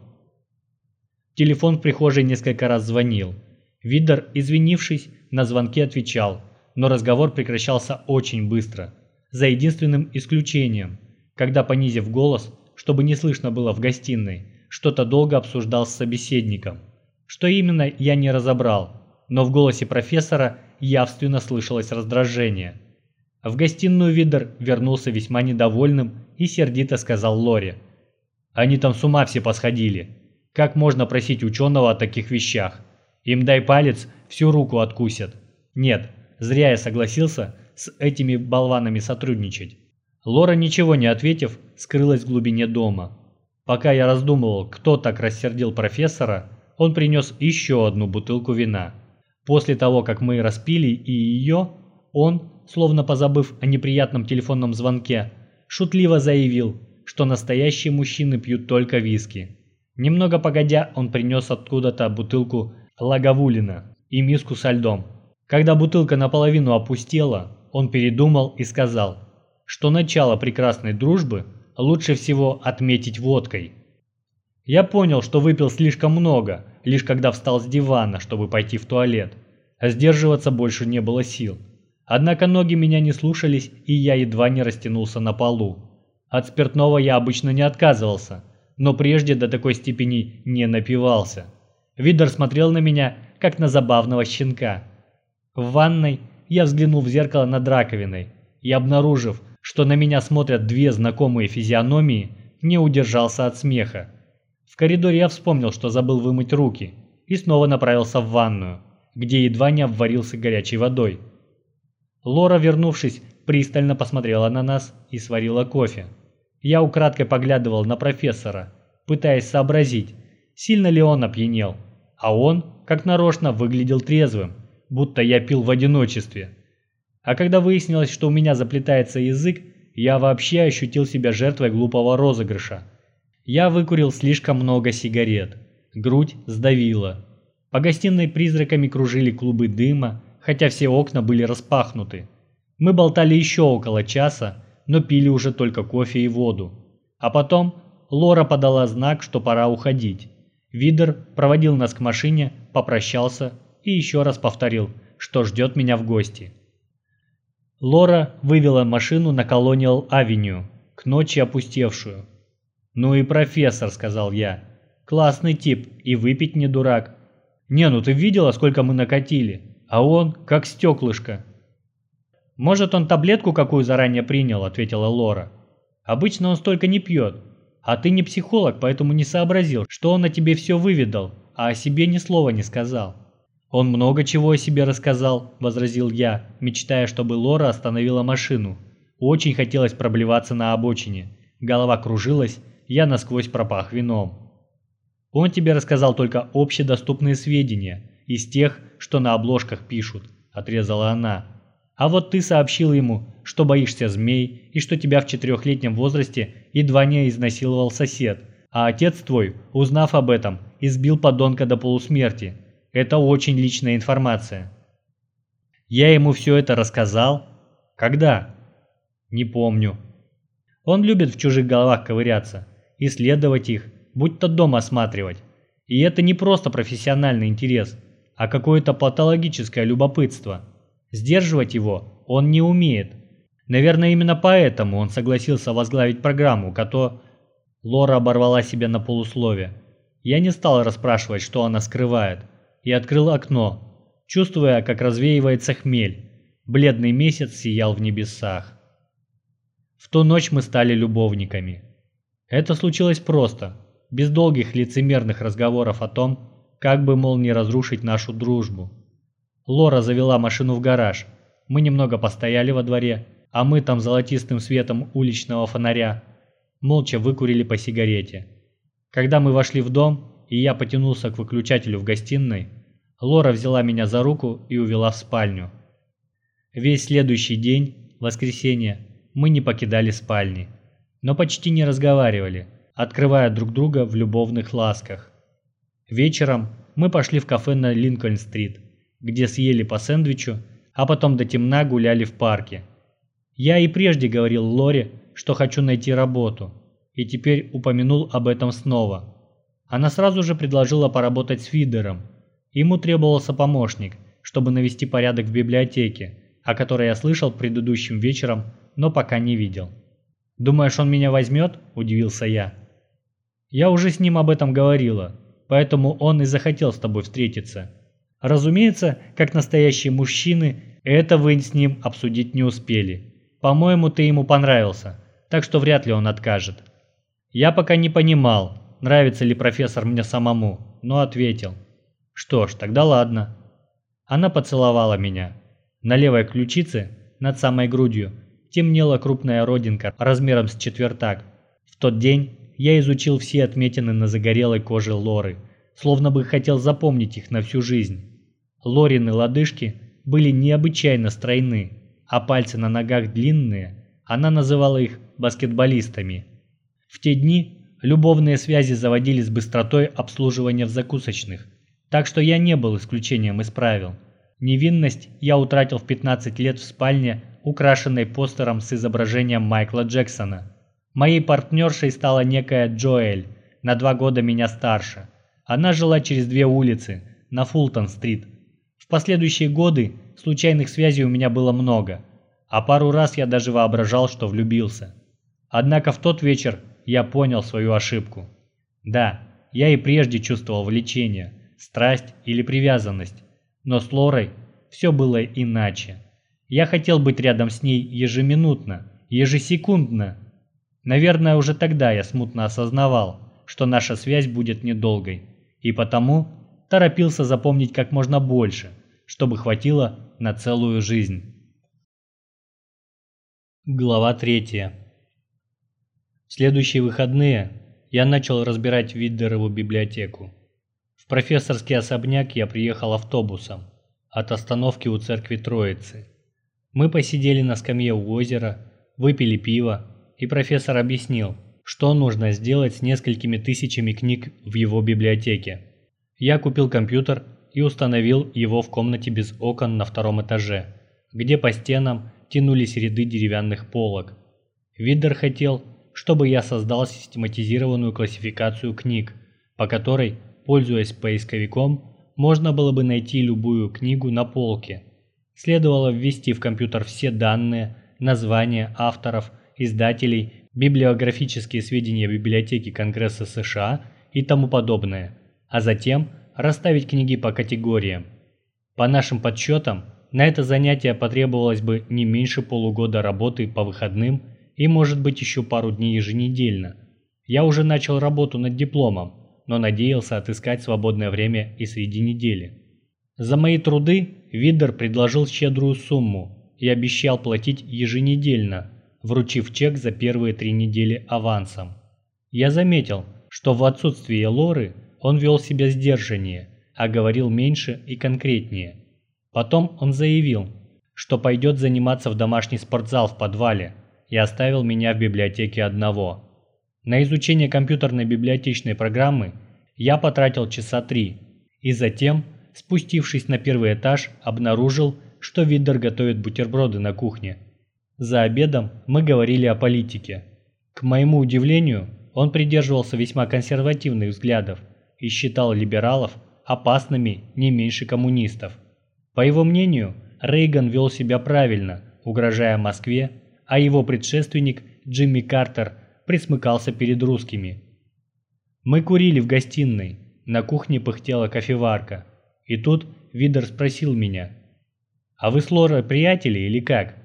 Телефон в прихожей несколько раз звонил. Видер, извинившись, на звонки отвечал, но разговор прекращался очень быстро, за единственным исключением, когда, понизив голос, чтобы не слышно было в гостиной, что-то долго обсуждал с собеседником. Что именно, я не разобрал, но в голосе профессора явственно слышалось раздражение. В гостиную Видер вернулся весьма недовольным и сердито сказал Лоре. «Они там с ума все посходили. Как можно просить ученого о таких вещах? Им дай палец, всю руку откусят. Нет, зря я согласился с этими болванами сотрудничать». Лора, ничего не ответив, скрылась в глубине дома. Пока я раздумывал, кто так рассердил профессора, он принес еще одну бутылку вина. После того, как мы распили и ее, он, словно позабыв о неприятном телефонном звонке, шутливо заявил, что настоящие мужчины пьют только виски. Немного погодя, он принес откуда-то бутылку лаговулина и миску со льдом. Когда бутылка наполовину опустела, он передумал и сказал, что начало прекрасной дружбы лучше всего отметить водкой. Я понял, что выпил слишком много, лишь когда встал с дивана, чтобы пойти в туалет. А сдерживаться больше не было сил. Однако ноги меня не слушались, и я едва не растянулся на полу. От спиртного я обычно не отказывался, но прежде до такой степени не напивался. Видер смотрел на меня, как на забавного щенка. В ванной я взглянул в зеркало над раковиной и, обнаружив, что на меня смотрят две знакомые физиономии, не удержался от смеха. В коридоре я вспомнил, что забыл вымыть руки, и снова направился в ванную, где едва не обварился горячей водой. Лора, вернувшись, пристально посмотрела на нас и сварила кофе. Я украдкой поглядывал на профессора, пытаясь сообразить, сильно ли он опьянел, а он, как нарочно, выглядел трезвым, будто я пил в одиночестве. А когда выяснилось, что у меня заплетается язык, я вообще ощутил себя жертвой глупого розыгрыша. Я выкурил слишком много сигарет. Грудь сдавила. По гостиной призраками кружили клубы дыма, хотя все окна были распахнуты. Мы болтали еще около часа, но пили уже только кофе и воду. А потом Лора подала знак, что пора уходить. Видер проводил нас к машине, попрощался и еще раз повторил, что ждет меня в гости. Лора вывела машину на Колониал-авеню, к ночи опустевшую. «Ну и профессор», — сказал я. «Классный тип и выпить не дурак. Не, ну ты видела, сколько мы накатили? А он как стеклышко». «Может, он таблетку какую заранее принял?» — ответила Лора. «Обычно он столько не пьет. А ты не психолог, поэтому не сообразил, что он о тебе все выведал, а о себе ни слова не сказал». «Он много чего о себе рассказал», — возразил я, мечтая, чтобы Лора остановила машину. Очень хотелось проблеваться на обочине. Голова кружилась, я насквозь пропах вином. «Он тебе рассказал только общедоступные сведения, из тех, что на обложках пишут», — отрезала она. «А вот ты сообщил ему, что боишься змей и что тебя в четырехлетнем возрасте едва не изнасиловал сосед, а отец твой, узнав об этом, избил подонка до полусмерти, это очень личная информация. Я ему все это рассказал? Когда? Не помню. Он любит в чужих головах ковыряться, исследовать их, будь то дом осматривать. И это не просто профессиональный интерес, а какое-то патологическое любопытство. Сдерживать его он не умеет. Наверное, именно поэтому он согласился возглавить программу, которую... Лора оборвала себя на полуслове. Я не стал расспрашивать, что она скрывает и открыл окно, чувствуя, как развеивается хмель. Бледный месяц сиял в небесах. В ту ночь мы стали любовниками. Это случилось просто, без долгих лицемерных разговоров о том, как бы, мол, не разрушить нашу дружбу. Лора завела машину в гараж. Мы немного постояли во дворе, а мы там золотистым светом уличного фонаря молча выкурили по сигарете. Когда мы вошли в дом, и я потянулся к выключателю в гостиной, Лора взяла меня за руку и увела в спальню. Весь следующий день, воскресенье, мы не покидали спальни, но почти не разговаривали, открывая друг друга в любовных ласках. Вечером мы пошли в кафе на Линкольн-стрит, где съели по сэндвичу, а потом до темна гуляли в парке. Я и прежде говорил Лоре, что хочу найти работу, и теперь упомянул об этом снова – она сразу же предложила поработать с Фидером. Ему требовался помощник, чтобы навести порядок в библиотеке, о которой я слышал предыдущим вечером, но пока не видел. «Думаешь, он меня возьмет?» – удивился я. «Я уже с ним об этом говорила, поэтому он и захотел с тобой встретиться. Разумеется, как настоящие мужчины, это вы с ним обсудить не успели. По-моему, ты ему понравился, так что вряд ли он откажет». Я пока не понимал, нравится ли профессор мне самому, но ответил. Что ж, тогда ладно. Она поцеловала меня. На левой ключице, над самой грудью, темнела крупная родинка размером с четвертак. В тот день я изучил все отметины на загорелой коже Лоры, словно бы хотел запомнить их на всю жизнь. Лорины лодыжки были необычайно стройны, а пальцы на ногах длинные, она называла их баскетболистами. В те дни Любовные связи заводились с быстротой обслуживания в закусочных, так что я не был исключением из правил. Невинность я утратил в 15 лет в спальне, украшенной постером с изображением Майкла Джексона. Моей партнершей стала некая Джоэль, на два года меня старше. Она жила через две улицы, на Фултон-стрит. В последующие годы случайных связей у меня было много, а пару раз я даже воображал, что влюбился. Однако в тот вечер я понял свою ошибку. Да, я и прежде чувствовал влечение, страсть или привязанность, но с Лорой все было иначе. Я хотел быть рядом с ней ежеминутно, ежесекундно. Наверное, уже тогда я смутно осознавал, что наша связь будет недолгой, и потому торопился запомнить как можно больше, чтобы хватило на целую жизнь. Глава третья в следующие выходные я начал разбирать Виддерову библиотеку. Профессорский особняк я приехал автобусом от остановки у церкви Троицы. Мы посидели на скамье у озера, выпили пиво, и профессор объяснил, что нужно сделать с несколькими тысячами книг в его библиотеке. Я купил компьютер и установил его в комнате без окон на втором этаже, где по стенам тянулись ряды деревянных полок. Виддер хотел, чтобы я создал систематизированную классификацию книг, по которой, пользуясь поисковиком, можно было бы найти любую книгу на полке, Следовало ввести в компьютер все данные, названия авторов, издателей, библиографические сведения библиотеки Конгресса США и тому подобное, а затем расставить книги по категориям. По нашим подсчетам, на это занятие потребовалось бы не меньше полугода работы по выходным и может быть еще пару дней еженедельно. Я уже начал работу над дипломом, но надеялся отыскать свободное время и среди недели. За мои труды Видер предложил щедрую сумму и обещал платить еженедельно, вручив чек за первые три недели авансом. Я заметил, что в отсутствие Лоры он вел себя сдержаннее, а говорил меньше и конкретнее. Потом он заявил, что пойдет заниматься в домашний спортзал в подвале и оставил меня в библиотеке одного. На изучение компьютерной библиотечной программы я потратил часа три, и затем, спустившись на первый этаж, обнаружил, что Видер готовит бутерброды на кухне. За обедом мы говорили о политике. К моему удивлению, он придерживался весьма консервативных взглядов и считал либералов опасными не меньше коммунистов. По его мнению, Рейган вел себя правильно, угрожая Москве, а его предшественник Джимми Картер присмыкался перед русскими. Мы курили в гостиной, на кухне пыхтела кофеварка, и тут Видер спросил меня, «А вы с Лорой приятели или как?»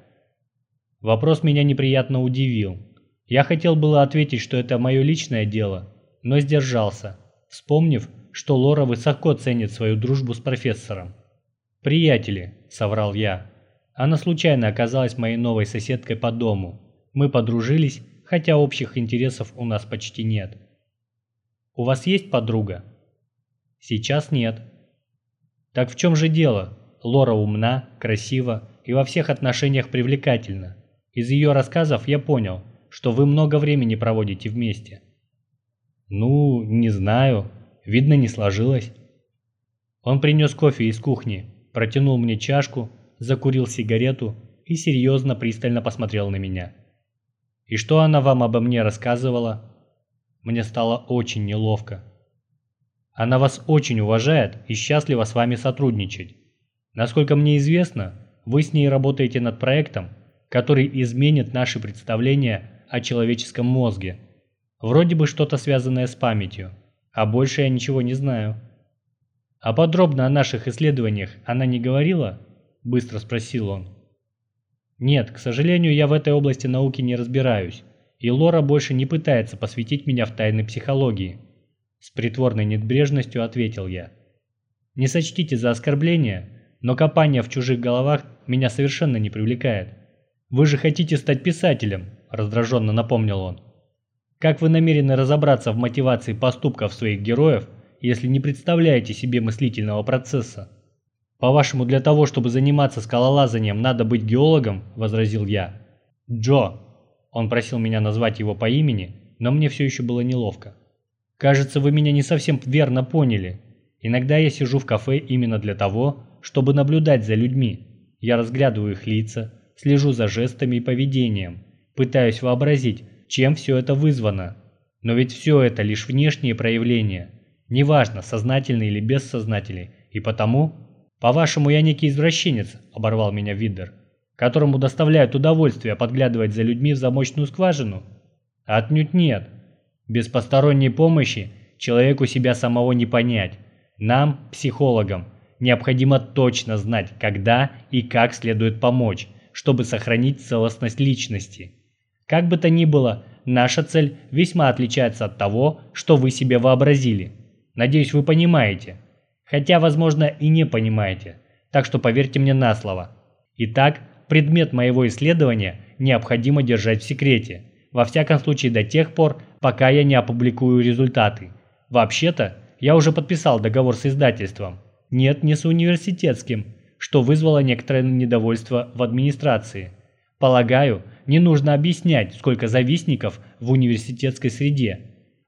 Вопрос меня неприятно удивил. Я хотел было ответить, что это мое личное дело, но сдержался, вспомнив, что Лора высоко ценит свою дружбу с профессором. «Приятели», — соврал я. Она случайно оказалась моей новой соседкой по дому. Мы подружились, хотя общих интересов у нас почти нет. «У вас есть подруга?» «Сейчас нет». «Так в чем же дело? Лора умна, красива и во всех отношениях привлекательна. Из ее рассказов я понял, что вы много времени проводите вместе». «Ну, не знаю. Видно, не сложилось». Он принес кофе из кухни, протянул мне чашку, закурил сигарету и серьезно пристально посмотрел на меня. «И что она вам обо мне рассказывала?» Мне стало очень неловко. Она вас очень уважает и счастлива с вами сотрудничать. Насколько мне известно, вы с ней работаете над проектом, который изменит наши представления о человеческом мозге. Вроде бы что-то связанное с памятью, а больше я ничего не знаю. «А подробно о наших исследованиях она не говорила?» – быстро спросил он. «Нет, к сожалению, я в этой области науки не разбираюсь, и Лора больше не пытается посвятить меня в тайны психологии». С притворной небрежностью ответил я. «Не сочтите за оскорбление, но копание в чужих головах меня совершенно не привлекает. Вы же хотите стать писателем», – раздраженно напомнил он. «Как вы намерены разобраться в мотивации поступков своих героев – если не представляете себе мыслительного процесса. По-вашему, для того, чтобы заниматься скалолазанием, надо быть геологом, возразил я. Джо. Он просил меня назвать его по имени, но мне все еще было неловко. Кажется, вы меня не совсем верно поняли. Иногда я сижу в кафе именно для того, чтобы наблюдать за людьми. Я разглядываю их лица, слежу за жестами и поведением, пытаюсь вообразить, чем все это вызвано. Но ведь все это лишь внешние проявления – Неважно, сознательный или бессознательный. И потому... По-вашему, я некий извращенец, оборвал меня Видер, которому доставляет удовольствие подглядывать за людьми в замочную скважину? Отнюдь нет. Без посторонней помощи человеку себя самого не понять. Нам, психологам, необходимо точно знать, когда и как следует помочь, чтобы сохранить целостность личности. Как бы то ни было, наша цель весьма отличается от того, что вы себе вообразили. Надеюсь, вы понимаете. Хотя, возможно, и не понимаете. Так что поверьте мне на слово. Итак, предмет моего исследования необходимо держать в секрете. Во всяком случае до тех пор, пока я не опубликую результаты. Вообще-то, я уже подписал договор с издательством. Нет, не с университетским, что вызвало некоторое недовольство в администрации. Полагаю, не нужно объяснять, сколько завистников в университетской среде.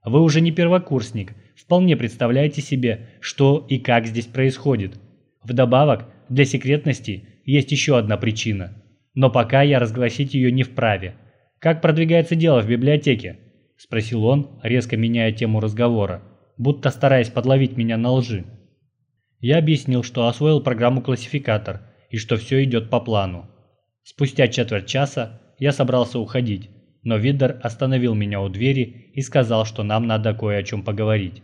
Вы уже не первокурсник, вполне представляете себе, что и как здесь происходит. Вдобавок, для секретности есть еще одна причина. Но пока я разгласить ее не вправе. «Как продвигается дело в библиотеке?» – спросил он, резко меняя тему разговора, будто стараясь подловить меня на лжи. Я объяснил, что освоил программу «Классификатор» и что все идет по плану. Спустя четверть часа я собрался уходить, но Видер остановил меня у двери и сказал, что нам надо кое о чем поговорить.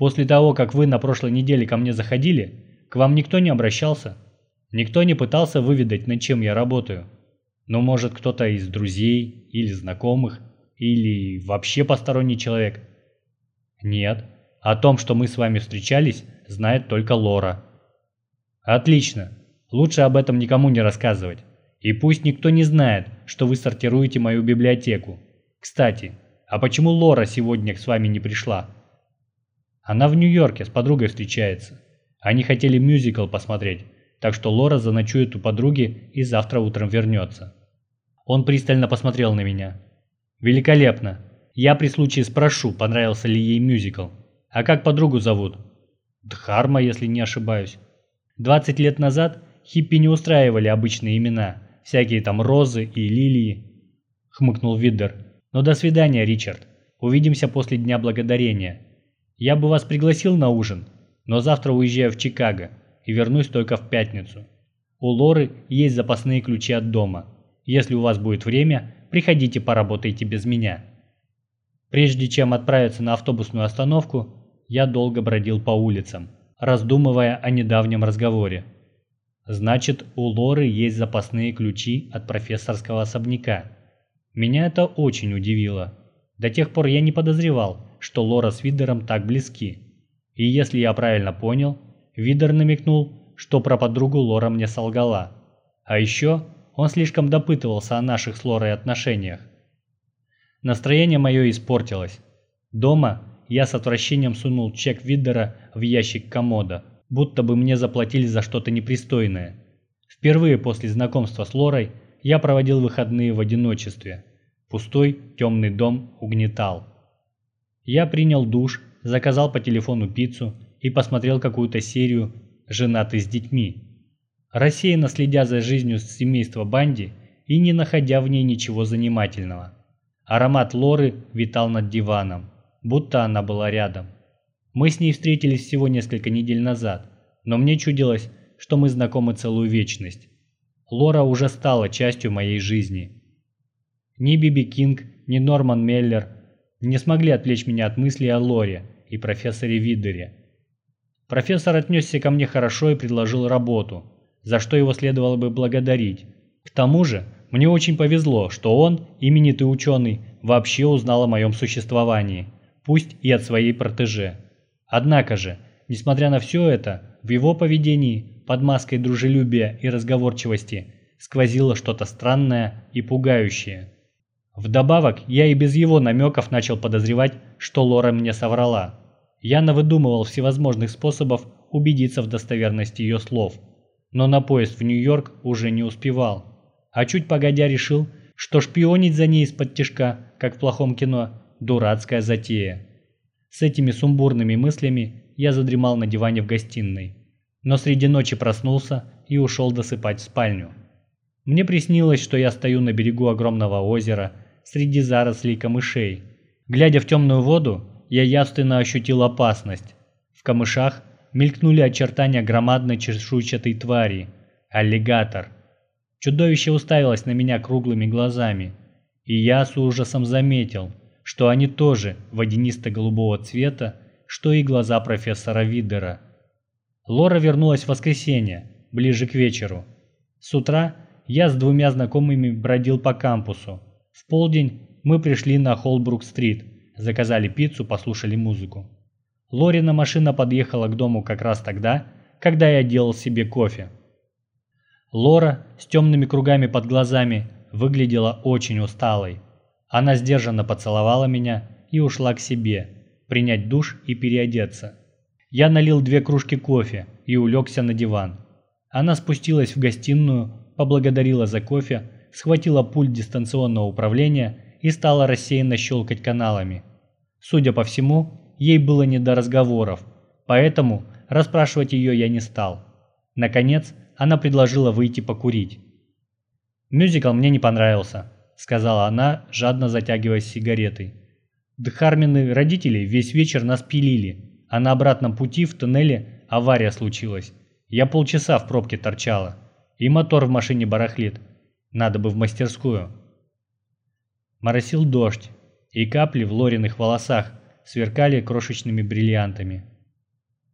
После того, как вы на прошлой неделе ко мне заходили, к вам никто не обращался? Никто не пытался выведать, над чем я работаю? Ну, может, кто-то из друзей или знакомых, или вообще посторонний человек? Нет. О том, что мы с вами встречались, знает только Лора. Отлично. Лучше об этом никому не рассказывать. И пусть никто не знает, что вы сортируете мою библиотеку. Кстати, а почему Лора сегодня с вами не пришла? Она в Нью-Йорке с подругой встречается. Они хотели мюзикл посмотреть, так что Лора заночует у подруги и завтра утром вернется. Он пристально посмотрел на меня. Великолепно. Я при случае спрошу, понравился ли ей мюзикл. А как подругу зовут? Дхарма, если не ошибаюсь. 20 лет назад хиппи не устраивали обычные имена, всякие там розы и лилии. Хмыкнул Виддер. Но до свидания, Ричард. Увидимся после Дня Благодарения. Я бы вас пригласил на ужин, но завтра уезжаю в Чикаго и вернусь только в пятницу. У Лоры есть запасные ключи от дома. Если у вас будет время, приходите поработайте без меня. Прежде чем отправиться на автобусную остановку, я долго бродил по улицам, раздумывая о недавнем разговоре. Значит, у Лоры есть запасные ключи от профессорского особняка. Меня это очень удивило. До тех пор я не подозревал, что Лора с Видером так близки. И если я правильно понял, Видер намекнул, что про подругу Лора мне солгала. А еще он слишком допытывался о наших с Лорой отношениях. Настроение мое испортилось. Дома я с отвращением сунул чек Виддера в ящик комода, будто бы мне заплатили за что-то непристойное. Впервые после знакомства с Лорой я проводил выходные в одиночестве. Пустой темный дом угнетал. Я принял душ, заказал по телефону пиццу и посмотрел какую-то серию «Женаты с детьми». Рассеянно следя за жизнью семейства Банди и не находя в ней ничего занимательного. Аромат Лоры витал над диваном, будто она была рядом. Мы с ней встретились всего несколько недель назад, но мне чудилось, что мы знакомы целую вечность. Лора уже стала частью моей жизни. Ни Биби Кинг, ни Норман Меллер не смогли отвлечь меня от мыслей о Лоре и профессоре Видере. Профессор отнесся ко мне хорошо и предложил работу, за что его следовало бы благодарить. К тому же, мне очень повезло, что он, именитый ученый, вообще узнал о моем существовании, пусть и от своей протеже. Однако же, несмотря на все это, в его поведении, под маской дружелюбия и разговорчивости, сквозило что-то странное и пугающее. Вдобавок, я и без его намеков начал подозревать, что Лора мне соврала. Я навыдумывал всевозможных способов убедиться в достоверности ее слов, но на поезд в Нью-Йорк уже не успевал а чуть погодя решил, что шпионить за ней из-под тяжка, как в плохом кино, дурацкая затея. С этими сумбурными мыслями я задремал на диване в гостиной, но среди ночи проснулся и ушел досыпать в спальню. Мне приснилось, что я стою на берегу огромного озера среди зарослей камышей. Глядя в темную воду, я явственно ощутил опасность. В камышах мелькнули очертания громадной чешуйчатой твари – аллигатор – Чудовище уставилось на меня круглыми глазами, и я с ужасом заметил, что они тоже водянисто-голубого цвета, что и глаза профессора Видера. Лора вернулась в воскресенье, ближе к вечеру. С утра я с двумя знакомыми бродил по кампусу. В полдень мы пришли на Холбрук-стрит, заказали пиццу, послушали музыку. Лорина машина подъехала к дому как раз тогда, когда я делал себе кофе. Лора с темными кругами под глазами выглядела очень усталой. Она сдержанно поцеловала меня и ушла к себе, принять душ и переодеться. Я налил две кружки кофе и улегся на диван. Она спустилась в гостиную, поблагодарила за кофе, схватила пульт дистанционного управления и стала рассеянно щелкать каналами. Судя по всему, ей было не до разговоров, поэтому расспрашивать ее я не стал. Наконец, она предложила выйти покурить. «Мюзикл мне не понравился», — сказала она, жадно затягиваясь сигаретой. Дхармины родители весь вечер нас пилили, а на обратном пути в туннеле авария случилась, Я полчаса в пробке торчала, и мотор в машине барахлит. Надо бы в мастерскую. Моросил дождь, и капли в Лориных волосах сверкали крошечными бриллиантами.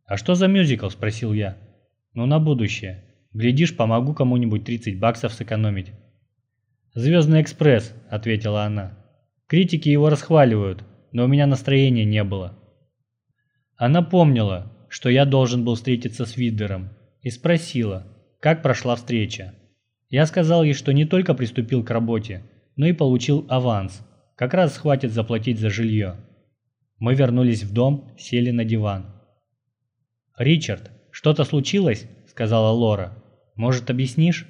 «А что за мюзикл?» – спросил я. «Ну, на будущее. Глядишь, помогу кому-нибудь 30 баксов сэкономить». «Звездный экспресс», – ответила она. «Критики его расхваливают, но у меня настроения не было». Она помнила, что я должен был встретиться с Виддером, и спросила, как прошла встреча. Я сказал ей, что не только приступил к работе, но и получил аванс. Как раз хватит заплатить за жилье. Мы вернулись в дом, сели на диван. «Ричард, что-то случилось?» – сказала Лора. «Может, объяснишь?»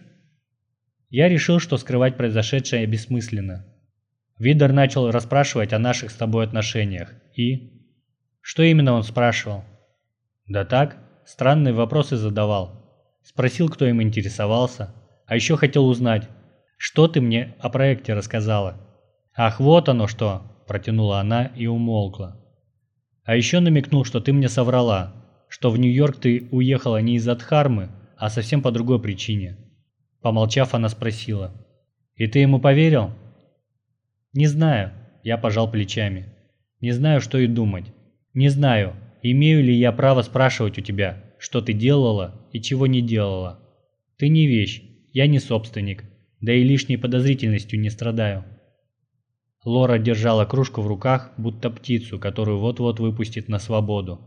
Я решил, что скрывать произошедшее бессмысленно. Видер начал расспрашивать о наших с тобой отношениях. И? Что именно он спрашивал? Да так, странные вопросы задавал. Спросил, кто им интересовался. А еще хотел узнать, что ты мне о проекте рассказала. Ах, вот оно что, протянула она и умолкла. А еще намекнул, что ты мне соврала, что в Нью-Йорк ты уехала не из-за Дхармы, а совсем по другой причине. Помолчав, она спросила. «И ты ему поверил?» «Не знаю», – я пожал плечами. «Не знаю, что и думать. Не знаю, имею ли я право спрашивать у тебя, что ты делала и чего не делала. Ты не вещь, я не собственник, да и лишней подозрительностью не страдаю». Лора держала кружку в руках, будто птицу, которую вот-вот выпустит на свободу.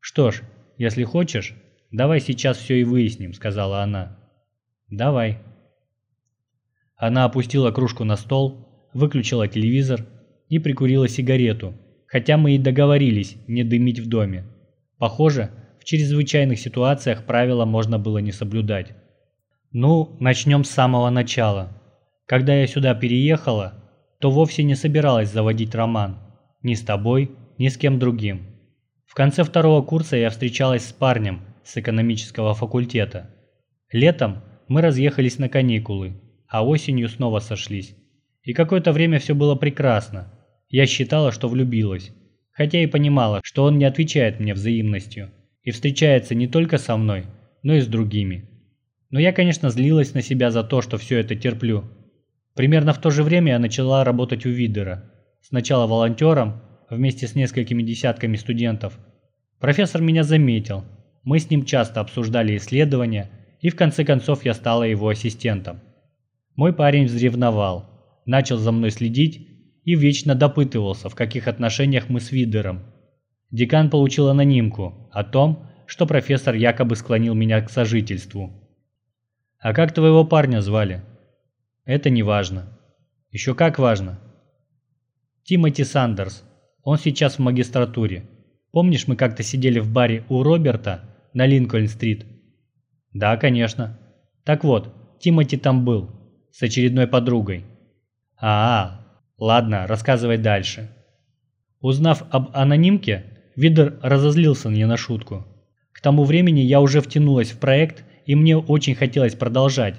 «Что ж, если хочешь, давай сейчас все и выясним», — сказала она. «Давай». Она опустила кружку на стол, выключила телевизор и прикурила сигарету, хотя мы и договорились не дымить в доме. Похоже, в чрезвычайных ситуациях правила можно было не соблюдать. Ну, начнем с самого начала. Когда я сюда переехала, то вовсе не собиралась заводить роман. Ни с тобой, ни с кем другим. В конце второго курса я встречалась с парнем с экономического факультета. Летом мы разъехались на каникулы, а осенью снова сошлись. И какое-то время все было прекрасно. Я считала, что влюбилась, хотя и понимала, что он не отвечает мне взаимностью и встречается не только со мной, но и с другими. Но я, конечно, злилась на себя за то, что все это терплю. Примерно в то же время я начала работать у Видера. Сначала волонтером, вместе с несколькими десятками студентов. Профессор меня заметил. Мы с ним часто обсуждали исследования, и в конце концов я стала его ассистентом. Мой парень взревновал, начал за мной следить и вечно допытывался, в каких отношениях мы с Видером. Декан получил анонимку о том, что профессор якобы склонил меня к сожительству. «А как твоего парня звали?» «Это не важно». «Еще как важно». «Тимоти Сандерс», он сейчас в магистратуре. Помнишь, мы как-то сидели в баре у Роберта на Линкольн-стрит? Да, конечно. Так вот, Тимоти там был, с очередной подругой. А, -а ладно, рассказывай дальше. Узнав об анонимке, Видер разозлился не на шутку. К тому времени я уже втянулась в проект, и мне очень хотелось продолжать.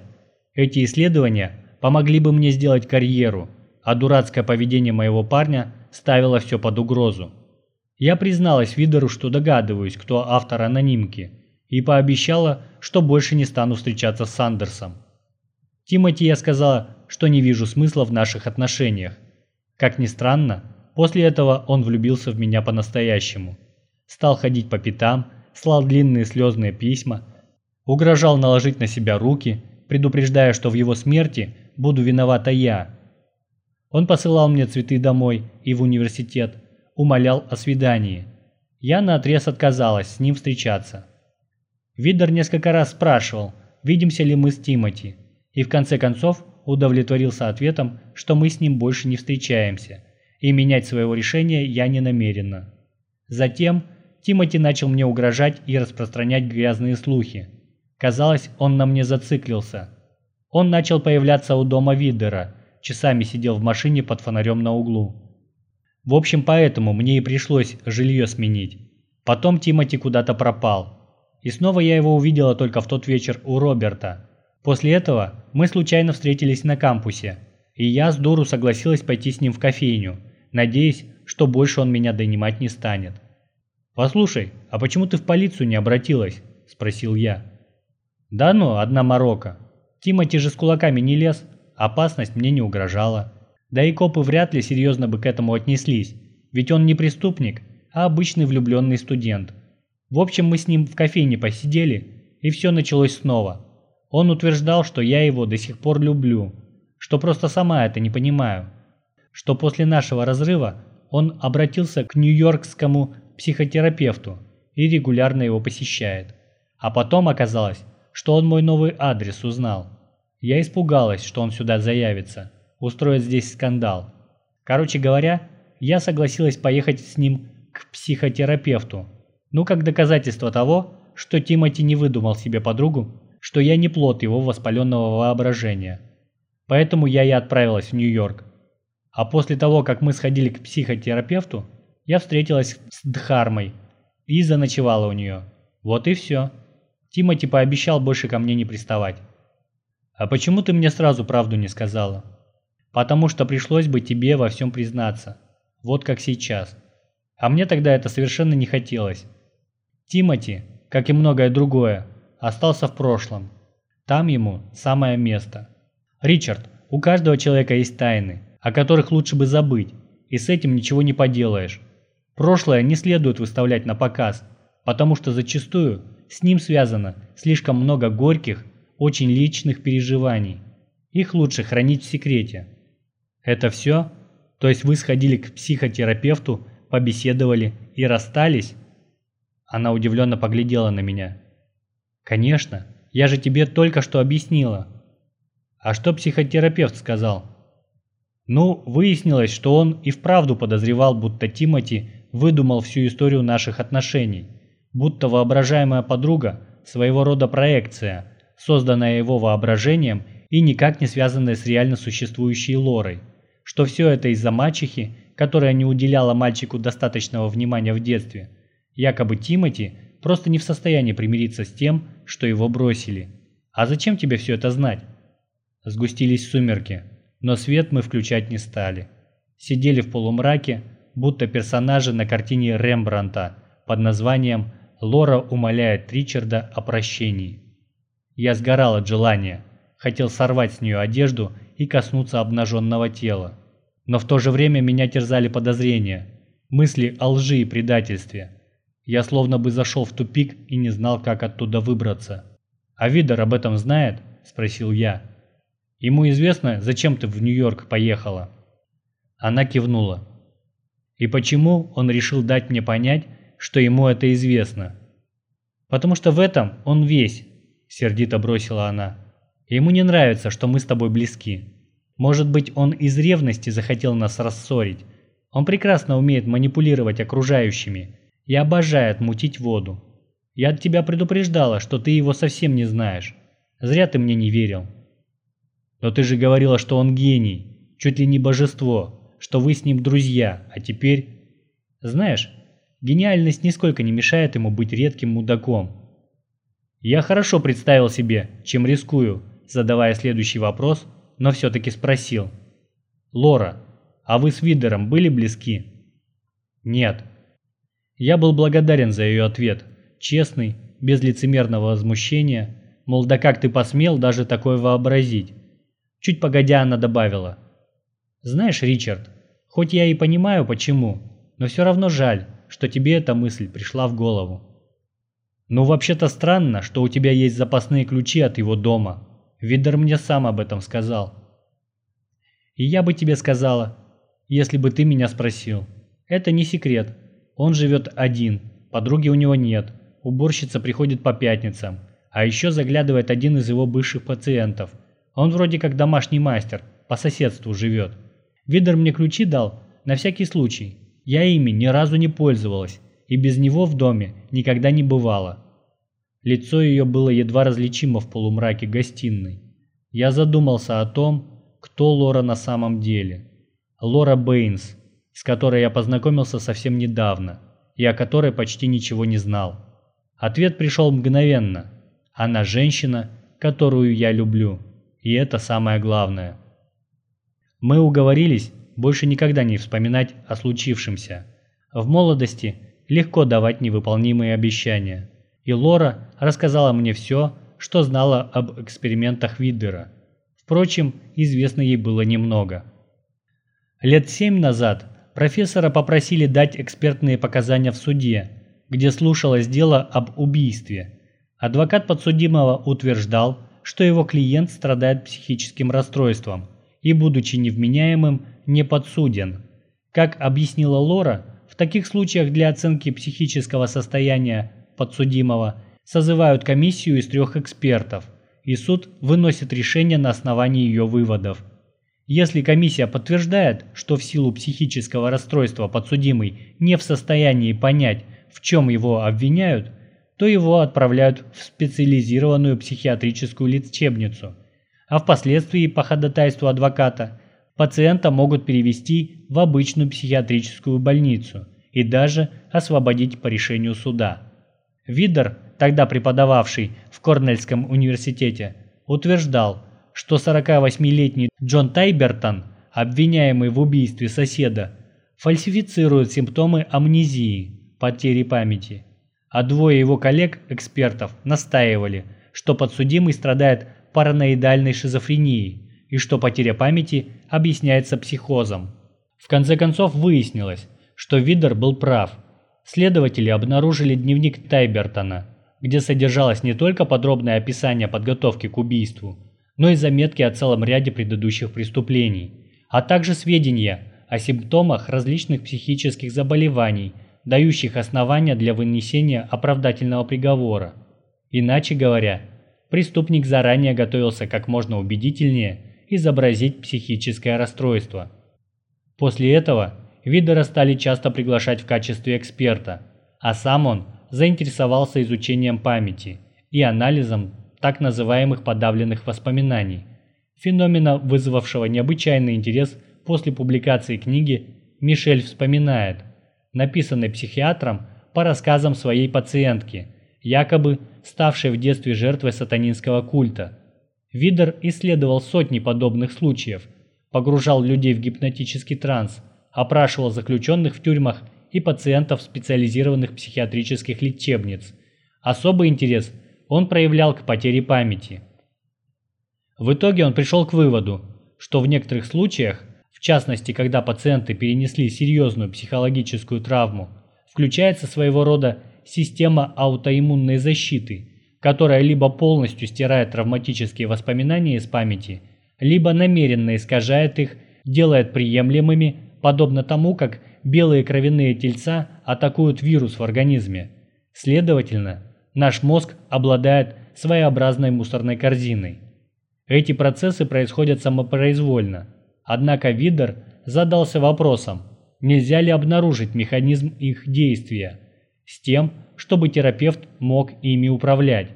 Эти исследования помогли бы мне сделать карьеру, а дурацкое поведение моего парня ставила все под угрозу. Я призналась Видеру, что догадываюсь, кто автор анонимки, и пообещала, что больше не стану встречаться с Сандерсом. Тимати я сказала, что не вижу смысла в наших отношениях. Как ни странно, после этого он влюбился в меня по-настоящему. Стал ходить по пятам, слал длинные слезные письма, угрожал наложить на себя руки, предупреждая, что в его смерти буду виновата я, он посылал мне цветы домой и в университет, умолял о свидании. Я наотрез отказалась с ним встречаться. Видер несколько раз спрашивал, видимся ли мы с Тимати, и в конце концов удовлетворился ответом, что мы с ним больше не встречаемся, и менять своего решения я не намерена. Затем Тимати начал мне угрожать и распространять грязные слухи. Казалось, он на мне зациклился. Он начал появляться у дома Видера, часами сидел в машине под фонарем на углу. В общем, поэтому мне и пришлось жилье сменить. Потом Тимати куда-то пропал. И снова я его увидела только в тот вечер у Роберта. После этого мы случайно встретились на кампусе, и я с дуру согласилась пойти с ним в кофейню, надеясь, что больше он меня донимать не станет. «Послушай, а почему ты в полицию не обратилась?» – спросил я. «Да ну, одна морока. Тимати же с кулаками не лез, опасность мне не угрожала. Да и копы вряд ли серьезно бы к этому отнеслись, ведь он не преступник, а обычный влюбленный студент. В общем, мы с ним в кофейне посидели, и все началось снова. Он утверждал, что я его до сих пор люблю, что просто сама это не понимаю. Что после нашего разрыва он обратился к нью-йоркскому психотерапевту и регулярно его посещает. А потом оказалось, что он мой новый адрес узнал. Я испугалась, что он сюда заявится, устроит здесь скандал. Короче говоря, я согласилась поехать с ним к психотерапевту. Ну, как доказательство того, что Тимати не выдумал себе подругу, что я не плод его воспаленного воображения. Поэтому я и отправилась в Нью-Йорк. А после того, как мы сходили к психотерапевту, я встретилась с Дхармой и заночевала у нее. Вот и все. Тимати пообещал больше ко мне не приставать. «А почему ты мне сразу правду не сказала?» «Потому что пришлось бы тебе во всем признаться. Вот как сейчас. А мне тогда это совершенно не хотелось. Тимати, как и многое другое, остался в прошлом. Там ему самое место. Ричард, у каждого человека есть тайны, о которых лучше бы забыть, и с этим ничего не поделаешь. Прошлое не следует выставлять на показ, потому что зачастую с ним связано слишком много горьких, очень личных переживаний. Их лучше хранить в секрете. Это все? То есть вы сходили к психотерапевту, побеседовали и расстались? Она удивленно поглядела на меня. Конечно, я же тебе только что объяснила. А что психотерапевт сказал? Ну, выяснилось, что он и вправду подозревал, будто Тимати выдумал всю историю наших отношений, будто воображаемая подруга – своего рода проекция, созданная его воображением и никак не связанная с реально существующей лорой, что все это из-за мачехи, которая не уделяла мальчику достаточного внимания в детстве. Якобы Тимати просто не в состоянии примириться с тем, что его бросили. А зачем тебе все это знать? Сгустились сумерки но свет мы включать не стали. Сидели в полумраке, будто персонажи на картине Рембранта под названием «Лора умоляет Ричарда о прощении». Я сгорал от желания, хотел сорвать с нее одежду и коснуться обнаженного тела. Но в то же время меня терзали подозрения, мысли о лжи и предательстве. Я словно бы зашел в тупик и не знал, как оттуда выбраться. «А Видер об этом знает?» – спросил я. Ему известно, зачем ты в Нью-Йорк поехала?» Она кивнула. «И почему он решил дать мне понять, что ему это известно?» «Потому что в этом он весь», — сердито бросила она. «Ему не нравится, что мы с тобой близки. Может быть, он из ревности захотел нас рассорить. Он прекрасно умеет манипулировать окружающими и обожает мутить воду. Я от тебя предупреждала, что ты его совсем не знаешь. Зря ты мне не верил». Но ты же говорила, что он гений, чуть ли не божество, что вы с ним друзья, а теперь... Знаешь, гениальность нисколько не мешает ему быть редким мудаком. Я хорошо представил себе, чем рискую, задавая следующий вопрос, но все-таки спросил. «Лора, а вы с Видером были близки?» «Нет». Я был благодарен за ее ответ, честный, без лицемерного возмущения, мол, да как ты посмел даже такое вообразить? Чуть погодя она добавила. «Знаешь, Ричард, хоть я и понимаю почему, но все равно жаль, что тебе эта мысль пришла в голову. Ну вообще-то странно, что у тебя есть запасные ключи от его дома. Видер мне сам об этом сказал. И я бы тебе сказала, если бы ты меня спросил. Это не секрет. Он живет один, подруги у него нет, уборщица приходит по пятницам, а еще заглядывает один из его бывших пациентов – он вроде как домашний мастер, по соседству живет. Видер мне ключи дал, на всякий случай. Я ими ни разу не пользовалась, и без него в доме никогда не бывало. Лицо ее было едва различимо в полумраке гостиной. Я задумался о том, кто Лора на самом деле. Лора Бэйнс, с которой я познакомился совсем недавно, и о которой почти ничего не знал. Ответ пришел мгновенно. Она женщина, которую я люблю. И это самое главное. Мы уговорились больше никогда не вспоминать о случившемся. В молодости легко давать невыполнимые обещания. И Лора рассказала мне все, что знала об экспериментах Виддера. Впрочем, известно ей было немного. Лет семь назад профессора попросили дать экспертные показания в суде, где слушалось дело об убийстве. Адвокат подсудимого утверждал, что его клиент страдает психическим расстройством и, будучи невменяемым, не подсуден. Как объяснила Лора, в таких случаях для оценки психического состояния подсудимого созывают комиссию из трех экспертов, и суд выносит решение на основании ее выводов. Если комиссия подтверждает, что в силу психического расстройства подсудимый не в состоянии понять, в чем его обвиняют, то его отправляют в специализированную психиатрическую лечебницу, а впоследствии по ходатайству адвоката пациента могут перевести в обычную психиатрическую больницу и даже освободить по решению суда. Видер, тогда преподававший в Корнельском университете, утверждал, что 48-летний Джон Тайбертон, обвиняемый в убийстве соседа, фальсифицирует симптомы амнезии, потери памяти. А двое его коллег-экспертов настаивали, что подсудимый страдает параноидальной шизофренией и что потеря памяти объясняется психозом. В конце концов выяснилось, что Видер был прав. Следователи обнаружили дневник Тайбертона, где содержалось не только подробное описание подготовки к убийству, но и заметки о целом ряде предыдущих преступлений, а также сведения о симптомах различных психических заболеваний, дающих основания для вынесения оправдательного приговора. Иначе говоря, преступник заранее готовился как можно убедительнее изобразить психическое расстройство. После этого Видера стали часто приглашать в качестве эксперта, а сам он заинтересовался изучением памяти и анализом так называемых подавленных воспоминаний, феномена, вызвавшего необычайный интерес после публикации книги «Мишель вспоминает», написанной психиатром по рассказам своей пациентки, якобы ставшей в детстве жертвой сатанинского культа. Видер исследовал сотни подобных случаев, погружал людей в гипнотический транс, опрашивал заключенных в тюрьмах и пациентов специализированных психиатрических лечебниц. Особый интерес – он проявлял к потере памяти. В итоге он пришел к выводу, что в некоторых случаях, в частности, когда пациенты перенесли серьезную психологическую травму, включается своего рода система аутоиммунной защиты, которая либо полностью стирает травматические воспоминания из памяти, либо намеренно искажает их, делает приемлемыми, подобно тому, как белые кровяные тельца атакуют вирус в организме. Следовательно, Наш мозг обладает своеобразной мусорной корзиной. Эти процессы происходят самопроизвольно. Однако Видер задался вопросом, нельзя ли обнаружить механизм их действия, с тем, чтобы терапевт мог ими управлять.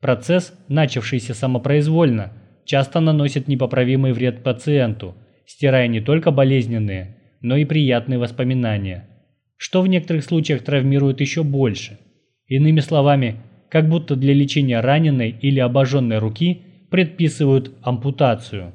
Процесс, начавшийся самопроизвольно, часто наносит непоправимый вред пациенту, стирая не только болезненные, но и приятные воспоминания, что в некоторых случаях травмирует еще больше – Иными словами, как будто для лечения раненой или обожженной руки предписывают ампутацию.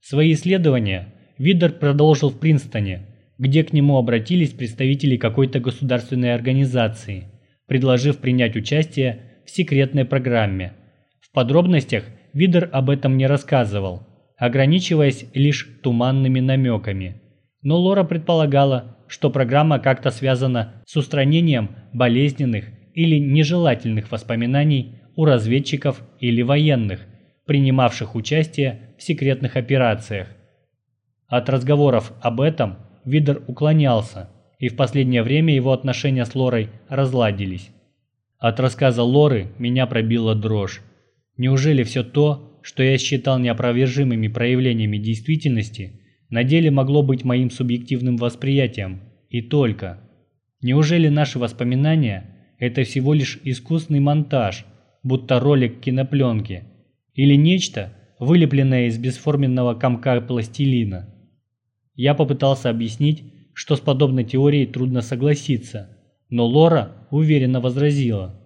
Свои исследования Видер продолжил в Принстоне, где к нему обратились представители какой-то государственной организации, предложив принять участие в секретной программе. В подробностях Видер об этом не рассказывал, ограничиваясь лишь туманными намеками. Но Лора предполагала, что программа как-то связана с устранением болезненных или нежелательных воспоминаний у разведчиков или военных, принимавших участие в секретных операциях. От разговоров об этом Видер уклонялся, и в последнее время его отношения с Лорой разладились. От рассказа Лоры меня пробила дрожь. Неужели все то, что я считал неопровержимыми проявлениями действительности – на деле могло быть моим субъективным восприятием. И только. Неужели наши воспоминания – это всего лишь искусный монтаж, будто ролик кинопленки? Или нечто, вылепленное из бесформенного комка пластилина? Я попытался объяснить, что с подобной теорией трудно согласиться, но Лора уверенно возразила.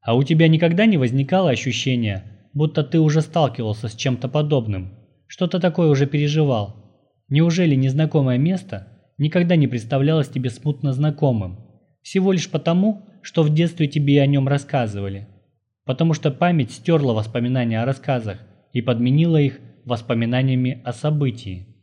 «А у тебя никогда не возникало ощущения, будто ты уже сталкивался с чем-то подобным? Что-то такое уже переживал?» Неужели незнакомое место никогда не представлялось тебе смутно знакомым? Всего лишь потому, что в детстве тебе о нем рассказывали, потому что память стерла воспоминания о рассказах и подменила их воспоминаниями о событии.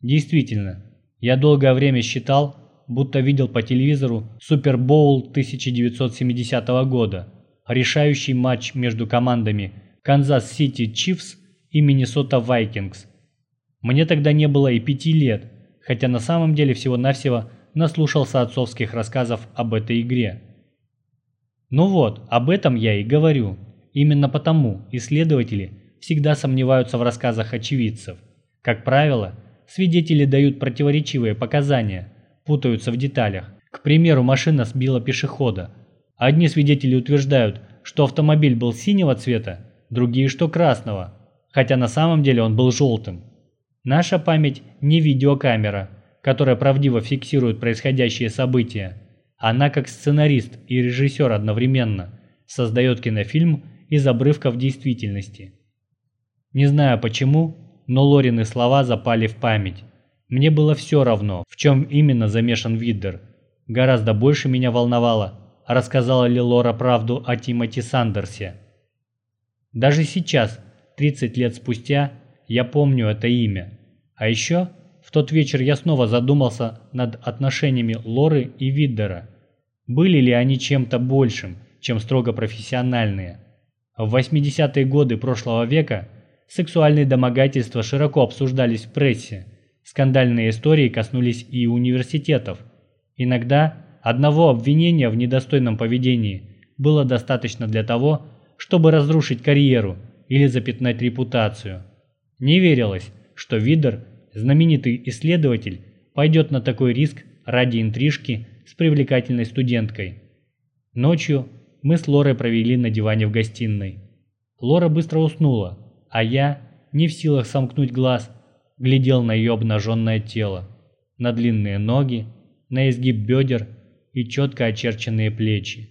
Действительно, я долгое время считал, будто видел по телевизору Супербоул 1970 года, решающий матч между командами Канзас-Сити Чифс и Миннесота Вайкингс. Мне тогда не было и пяти лет, хотя на самом деле всего-навсего наслушался отцовских рассказов об этой игре. Ну вот, об этом я и говорю. Именно потому исследователи всегда сомневаются в рассказах очевидцев. Как правило, свидетели дают противоречивые показания, путаются в деталях. К примеру, машина сбила пешехода. Одни свидетели утверждают, что автомобиль был синего цвета, другие, что красного, хотя на самом деле он был желтым. Наша память не видеокамера, которая правдиво фиксирует происходящие события. Она, как сценарист и режиссер одновременно, создает кинофильм из обрывков действительности. Не знаю почему, но Лорины слова запали в память. Мне было все равно, в чем именно замешан Виддер. Гораздо больше меня волновало, рассказала ли Лора правду о Тимоти Сандерсе. Даже сейчас, 30 лет спустя, я помню это имя. А еще в тот вечер я снова задумался над отношениями Лоры и Виддера. Были ли они чем-то большим, чем строго профессиональные? В 80-е годы прошлого века сексуальные домогательства широко обсуждались в прессе. Скандальные истории коснулись и университетов. Иногда одного обвинения в недостойном поведении было достаточно для того, чтобы разрушить карьеру или запятнать репутацию. Не верилось, что Видер знаменитый исследователь пойдет на такой риск ради интрижки с привлекательной студенткой. Ночью мы с Лорой провели на диване в гостиной. Лора быстро уснула, а я, не в силах сомкнуть глаз, глядел на ее обнаженное тело, на длинные ноги, на изгиб бедер и четко очерченные плечи.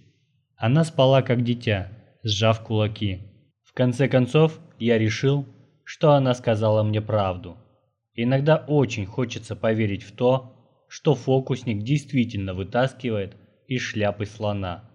Она спала как дитя, сжав кулаки. В конце концов, я решил, что она сказала мне правду. Иногда очень хочется поверить в то, что фокусник действительно вытаскивает из шляпы слона.